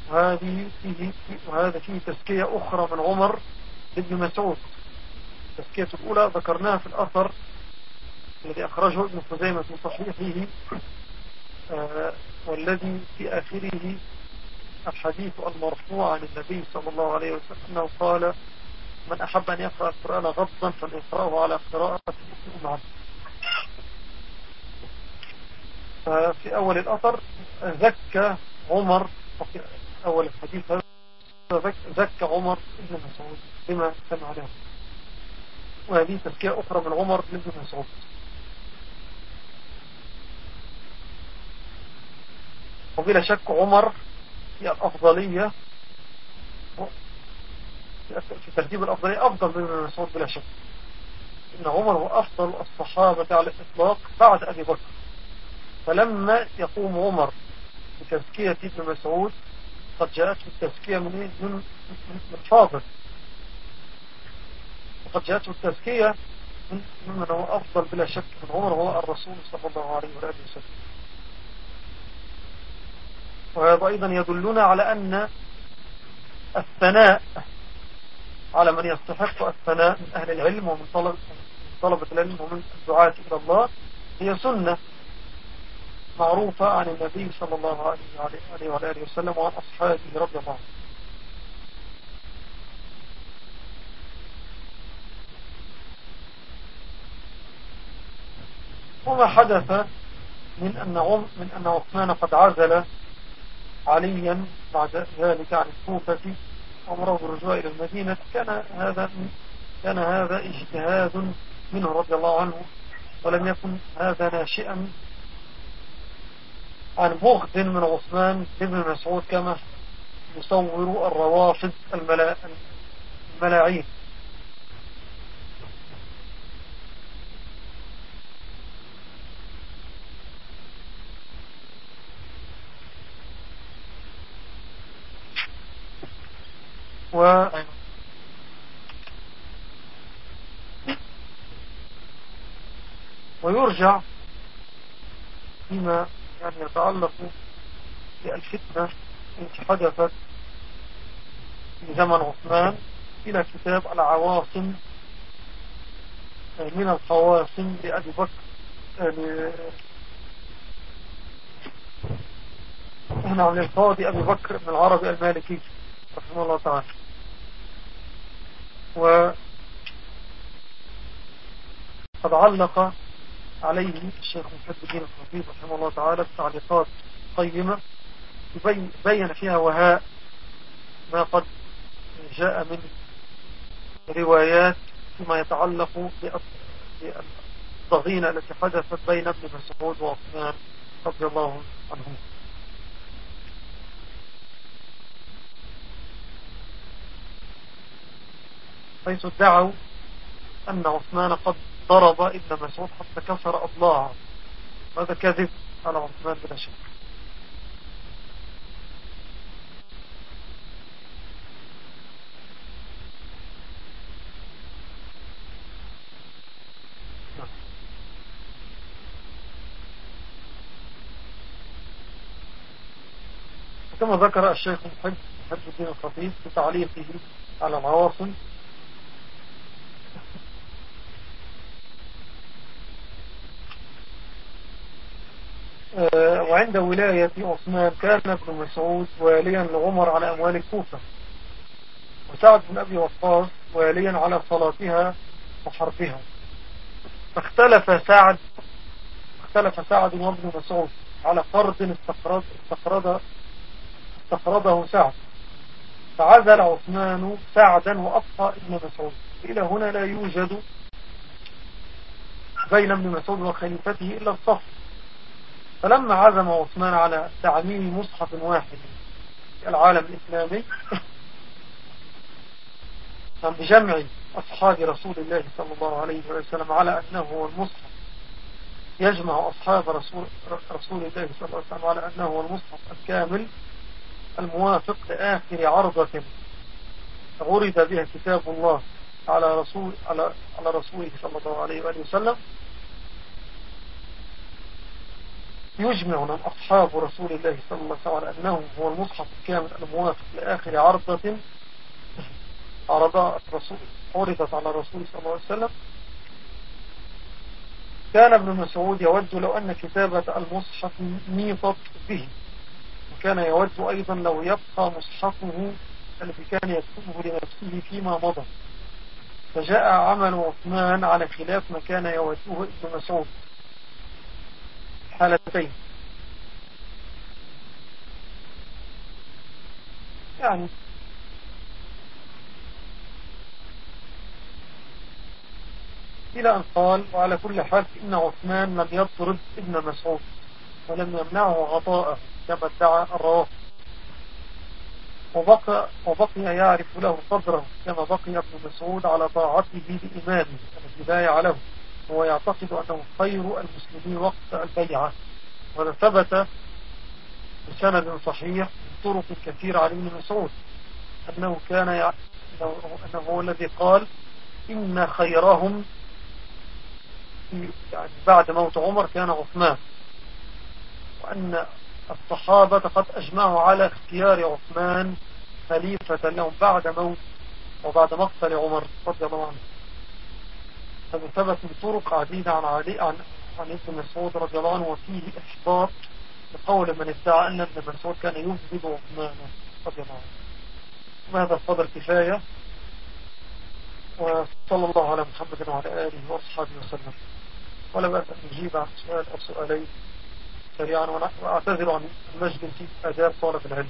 Speaker 2: وهذه فيه وهذا فيه تزكية أخرى من عمر ابن مسعود. التزكية الأولى ذكرناها في الأثر الذي أخرجه ابن خزيمة في صحيحه. آه والذي في آخره الحديث المرفوع عن النبي صلى الله عليه وسلم قال من أحب أن يقرأ القرآن غضا فليقرأه على قراءة معه ففي أول الأثر زكى عمر وفي أول الحديث زكى عمر ابن مسعود بما سمع له وهذه تزكية أخرى من عمر ابن مسعود. وبلا شك عمر هي الأفضلية. في ترتيب الأفضلية أفضل من مسعود بلا شك. إن عمر هو أفضل الصحابة على الإطلاق بعد أبي بكر. فلما يقوم عمر بتزكية ابن مسعود قد جاءت التزكية من إيه؟ من من فاضل. وقد جاءت التزكية من ممن هو أفضل بلا شك من عمر هو الرسول صلى الله عليه وآله وسلم. وهذا أيضا يدلنا على أن الثناء على من يستحق الثناء من أهل العلم ومن طلب طلبة العلم ومن الدعاة إلى الله هي سنة معروفة عن النبي صلى الله عليه وآله وسلم وعن أصحابه رضي الله عنه وما حدث من أن من أن عثمان قد عزل عليا بعد ذلك عن الكوفة أمره بالرجوع إلى المدينة كان هذا كان هذا اجتهاد منه رضي الله عنه ولم يكن هذا ناشئا عن بغض من عثمان بن مسعود كما يصور الروافض الملاعين. و ويرجع فيما يعني يتعلق بالفتنة التي حدثت في زمن عثمان إلى كتاب العواصم من القواسم لأبي بكر هنا من القاضي أبي بكر بن العربي المالكي رحمه الله تعالى. وقد علق عليه الشيخ محمد الدين الخطيب رحمه الله تعالى تعليقات قيمة بين فيها وهاء ما قد جاء من روايات فيما يتعلق بالضغينة التي حدثت بين ابن مسعود وعثمان رضي الله عنهم حيث ادعوا أن عثمان قد ضرب ابن مسعود حتى كسر أضلاعه هذا كذب على عثمان بلا شك؟ كما ذكر الشيخ محب الدين الخطيب في تعليقه على العواصم وعند ولاية عثمان كان ابن مسعود واليا لعمر على أموال الكوفة. وسعد بن أبي وقاص واليا على صلاتها وحربها فاختلف سعد اختلف سعد وابن مسعود على فرض استقرض استقرض استقرضه سعد. فعزل عثمان سعدا وأبقى ابن مسعود. إلى هنا لا يوجد بين ابن مسعود وخليفته إلا الصف. فلما عزم عثمان على تعميم مصحف واحد في العالم الإسلامي بجمع أصحاب رسول الله صلى الله عليه وسلم على أنه هو المصحف. يجمع أصحاب رسول, رسول الله صلى الله عليه وسلم على أنه هو المصحف الكامل الموافق لآخر عرضة عرض بها كتاب الله على رسول على على رسوله صلى الله عليه وآله وسلم. يجمع أصحاب رسول الله صلى الله عليه وسلم أنه هو المصحف الكامل الموافق لآخر عرضة عرضت رسول عرضت على رسول صلى الله عليه وسلم. كان ابن مسعود يود لو أن كتابة المصحف نيطت به. وكان يود أيضا لو يبقى مصحفه الذي كان يكتبه لنفسه فيما مضى. فجاء عمل عثمان على خلاف ما كان يوده ابن مسعود. حالتين يعني إلى أن قال وعلى كل حال إن عثمان لم يطرد ابن مسعود ولم يمنعه عطاءه كما ادعى الروافض وبقى, وبقي يعرف له قدره كما بقي ابن مسعود على طاعته بإمامه الذي بايع له هو يعتقد أنه خير المسلمين وقت البيعة وهذا ثبت بسند صحيح من طرق كثيرة عن ابن مسعود أنه كان أنه هو الذي قال إن خيرهم يعني بعد موت عمر كان عثمان وأن الصحابة قد أجمعوا على اختيار عثمان خليفة لهم بعد موت وبعد مقتل عمر رضي الله عنه. هذا ثبت عديدة عن علي عن عن ابن مسعود رضي الله عنه وفيه إحباط بقول من ادعى أن ابن مسعود كان يبغض عثمان رضي الله عنه. وهذا الفضل كفاية. وصلى الله على محمد وعلى آله وأصحابه وسلم. ولا بأس أن نجيب عن سؤال أو سؤالين سريعا وأعتذر عن المجد في أداب طالب العلم.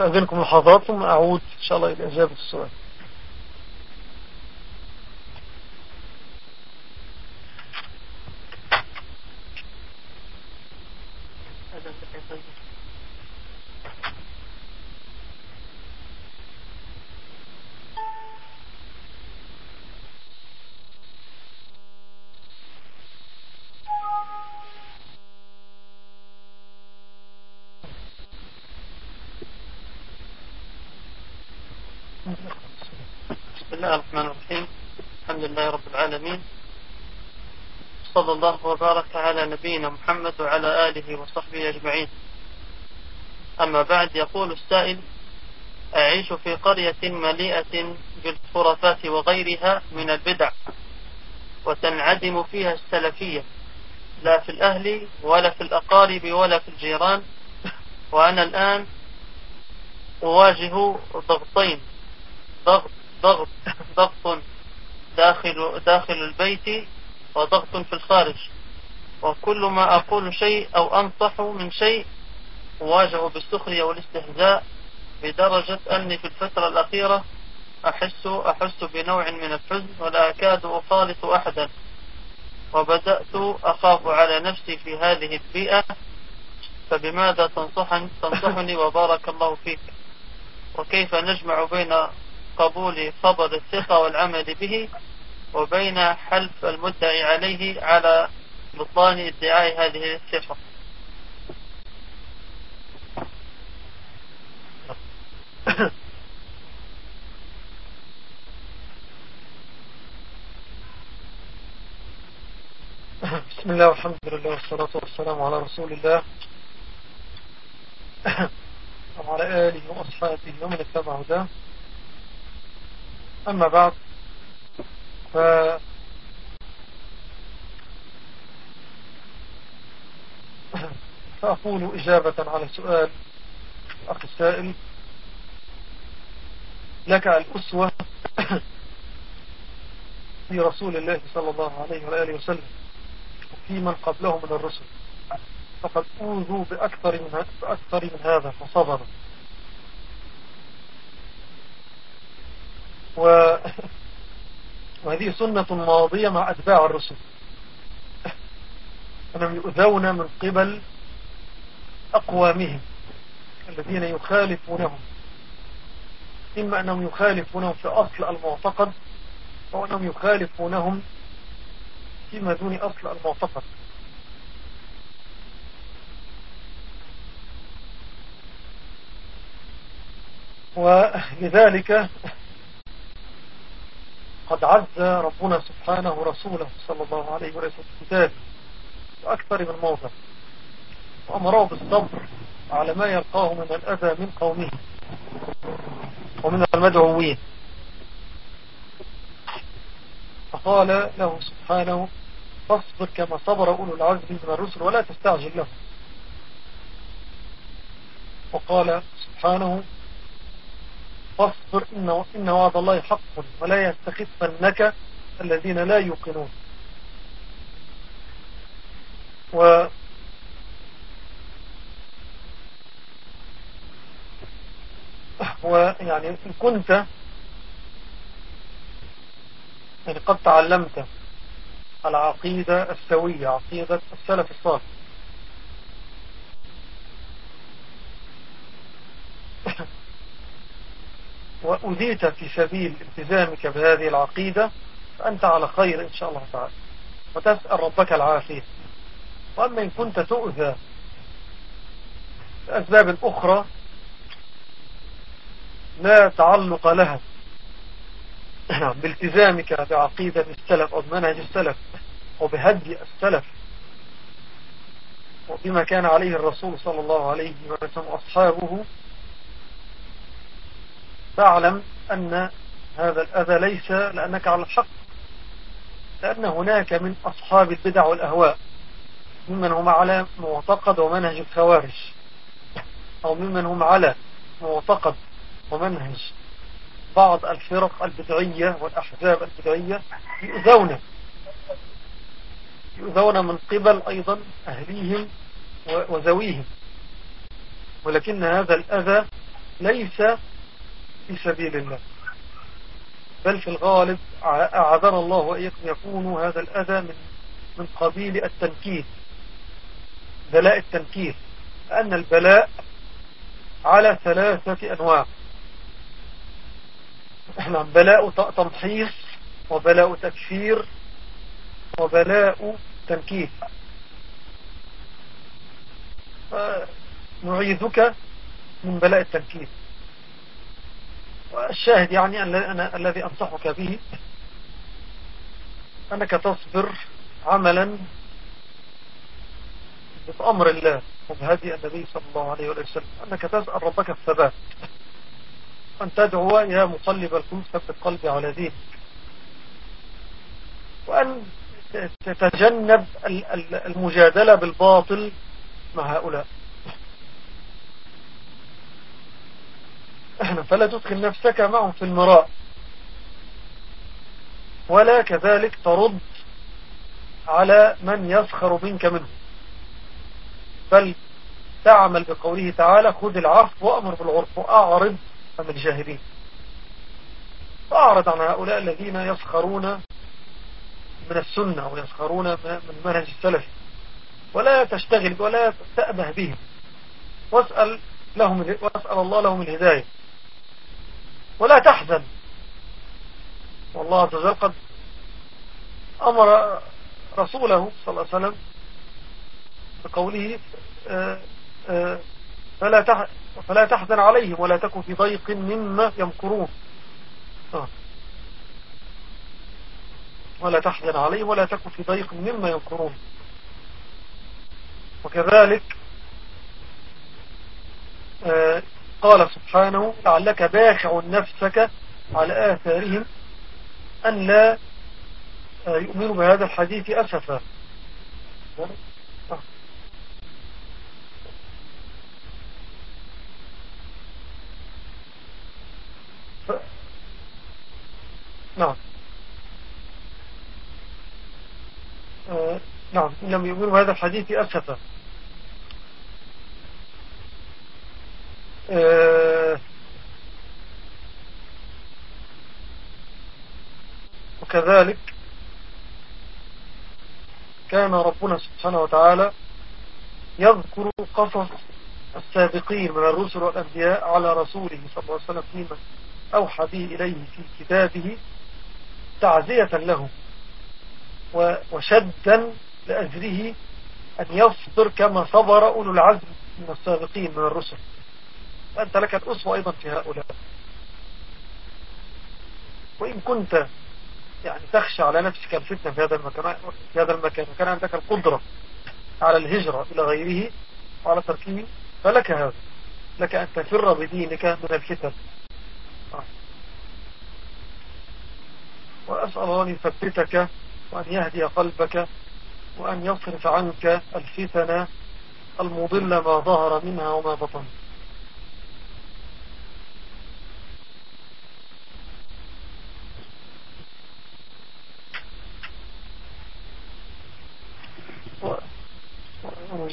Speaker 2: استأذنكم لحظات ثم أعود إن شاء الله إلى إجابة السؤال.
Speaker 1: الله وبارك على نبينا محمد وعلى آله وصحبه أجمعين. أما بعد يقول السائل أعيش في قرية مليئة بالخرافات وغيرها من البدع وتنعدم فيها السلفية لا في الأهل ولا في الأقارب ولا في الجيران. وأنا الآن أواجه ضغطين ضغط ضغط ضغط داخل داخل البيت وضغط في الخارج. وكل ما أقول شيء أو أنصح من شيء أواجه بالسخرية والاستهزاء بدرجة أني في الفترة الأخيرة أحس أحس بنوع من الحزن ولا أكاد أخالط أحدا. وبدأت أخاف على نفسي في هذه البيئة فبماذا تنصحني, تنصحني وبارك الله فيك؟ وكيف نجمع بين قبول صدد الثقة والعمل به وبين حلف المدعي عليه على بطلان ادعاء هذه الثقة
Speaker 2: بسم الله والحمد لله والصلاة والسلام على رسول الله. وعلى آله وأصحابه ومن اتبعه ده أما بعد ف فأقول إجابة على سؤال أخي السائل. لك الأسوة في رسول الله صلى الله عليه وآله وسلم وفي من قبله من الرسل. فقد أوذوا بأكثر من, بأكثر من هذا فصبروا. و... وهذه سنة ماضية مع أتباع الرسل. أنهم يؤذون من قبل أقوامهم الذين يخالفونهم. إما أنهم يخالفونهم في أصل المعتقد أو أنهم يخالفونهم فيما دون أصل المعتقد. ولذلك قد عز ربنا سبحانه رسوله صلى الله عليه وسلم كتابه وأكثر من موضع. وأمره بالصبر على ما يلقاه من الأذى من قومه ومن المدعوين. فقال له سبحانه فاصبر كما صبر أولو العزم من الرسل ولا تستعجل له وقال سبحانه فاصبر إن, إن وعد الله حق ولا يستخفنك الذين لا يوقنون. و ويعني إن كنت يعني قد تعلمت العقيدة السوية عقيدة السلف الصالح. وأذيت في سبيل التزامك بهذه العقيدة فأنت على خير إن شاء الله تعالى. وتسأل ربك العافية. وأما إن كنت تؤذى لأسباب أخرى لا تعلق لها. نعم، بالتزامك بعقيدة السلف أو بمنهج السلف وبهدي السلف وبما كان عليه الرسول صلى الله عليه وسلم وأصحابه فاعلم أن هذا الأذى ليس لأنك على الحق لأن هناك من أصحاب البدع والأهواء ممن هم على معتقد ومنهج الخوارج أو ممن هم على معتقد ومنهج بعض الفرق البدعية والأحزاب البدعية يؤذون يؤذون من قبل أيضا أهليهم وزويهم ولكن هذا الأذى ليس في سبيل الله. بل في الغالب أعذر الله وإياكم يكون هذا الأذى من من قبيل التنكيل بلاء التنكيل لأن البلاء على ثلاثة أنواع. نعم بلاء تمحيص وبلاء تكفير وبلاء تنكيل نعيذك من بلاء التنكيل والشاهد يعني أنا الذي أنصحك به أنك تصبر عملا بأمر الله وبهدي النبي صلى الله عليه وسلم أنك تسأل ربك الثبات أن تدعو يا مقلب القلوب ثبت قلبي على دينك وأن تتجنب المجادلة بالباطل مع هؤلاء. فلا تدخل نفسك معهم في المراء. ولا كذلك ترد على من يسخر منك منه بل تعمل بقوله تعالى خذ العفو وأمر بالعرف وأعرض عن الجاهلين. فأعرض عن هؤلاء الذين يسخرون من السنة ويسخرون من منهج السلف. ولا تشتغل ولا تأبه بهم. واسأل, لهم واسأل الله لهم الهداية. ولا تحزن. والله عز وجل قد أمر رسوله صلى الله عليه وسلم بقوله آه، آه، فلا فلا تحزن عليهم ولا تكن في ضيق مما يمكرون. آه. ولا تحزن عليهم ولا تكن في ضيق مما ينكرون وكذلك قال سبحانه لعلك باخع نفسك على آثارهم أن لا آه، يؤمنوا بهذا الحديث أسفا. نعم آه نعم لم يؤمنوا بهذا الحديث أسفا آه وكذلك كان ربنا سبحانه وتعالى يذكر قصص السابقين من الرسل والأنبياء على رسوله صلى الله عليه وسلم فيما أوحى به إليه في كتابه تعزية له وشدا لأجله أن يصبر كما صبر أولو العزم من السابقين من الرسل. فأنت لك الأسوة أيضا في هؤلاء. وإن كنت يعني تخشى على نفسك الفتنة في هذا المكان في هذا المكان وكان عندك القدرة على الهجرة إلى غيره وعلى تركه فلك هذا. لك أن تفر بدينك من الفتن. وأسأل الله أن يثبتك وأن يهدي قلبك وأن يصرف عنك الفتن المضل ما ظهر منها وما بطن.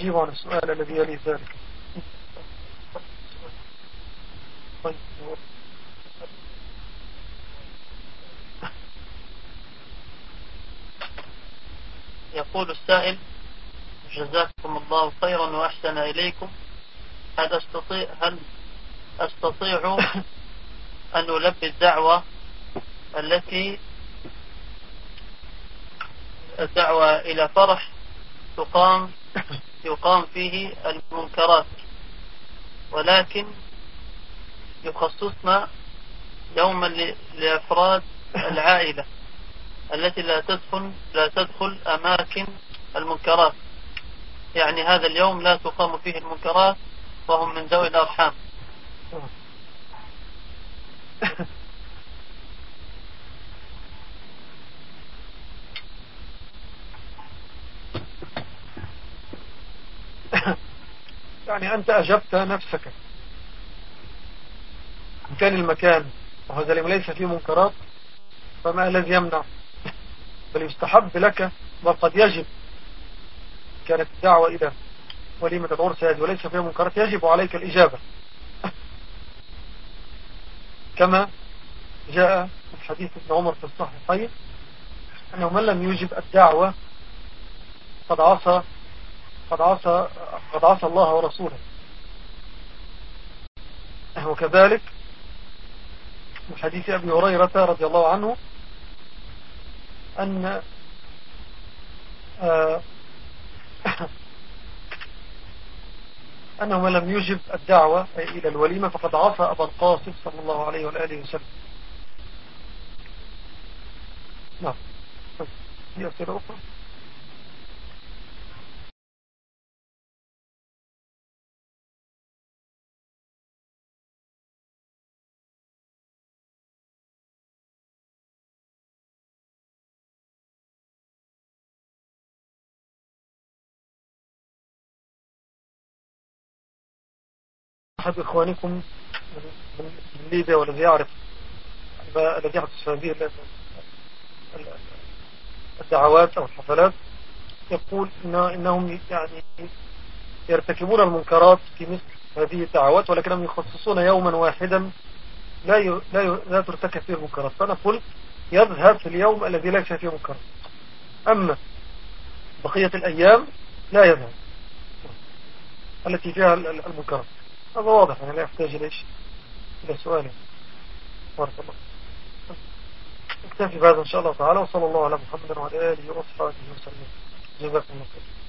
Speaker 2: ونجيب عن السؤال الذي يلي ذلك. طيب
Speaker 1: يقول السائل جزاكم الله خيرا وأحسن إليكم. هل أستطيع, هل أستطيع أن ألبي الدعوة التي الدعوة إلى فرح تقام يقام فيه المنكرات ولكن يخصصنا يوما لأفراد العائلة التي لا تدخل لا تدخل أماكن المنكرات. يعني هذا اليوم لا تقام فيه المنكرات وهم من ذوي الأرحام.
Speaker 2: يعني أنت أجبت نفسك. إن كان المكان وهذا ليس فيه منكرات فما الذي يمنع؟ بل يستحب لك وقد يجب. كانت الدعوة إلى وليمة العرس هذه وليس فيها منكرات يجب عليك الإجابة. كما جاء في حديث ابن عمر في الصحيحين أنه من لم يجب الدعوة قد عصى قد عصى قد عصى الله ورسوله. وكذلك من حديث أبي هريرة رضي الله عنه أن آه، أنه لم يجب الدعوة إلى الوليمة فقد عصى أبا القاسم صلى الله عليه وآله وسلم. نعم. هي أسئلة أخرى؟ أحد إخوانكم من ليبيا والذي يعرف الذي يحدث هذه الدعوات أو الحفلات يقول إن إنهم يعني يرتكبون المنكرات في مثل هذه الدعوات ولكنهم يخصصون يوما واحدا لا ي... لا ي... لا ترتكب فيه المنكرات. فأنا قلت يذهب في اليوم الذي ليس فيه منكرات. أما بقية الأيام لا يذهب التي فيها المنكرات. هذا واضح يعني لا يحتاج ليش إلى سؤال. بارك الله اكتفي بهذا إن شاء الله تعالى وصلى الله على محمد وعلى آله وصحبه وسلم. جزاكم الله خير.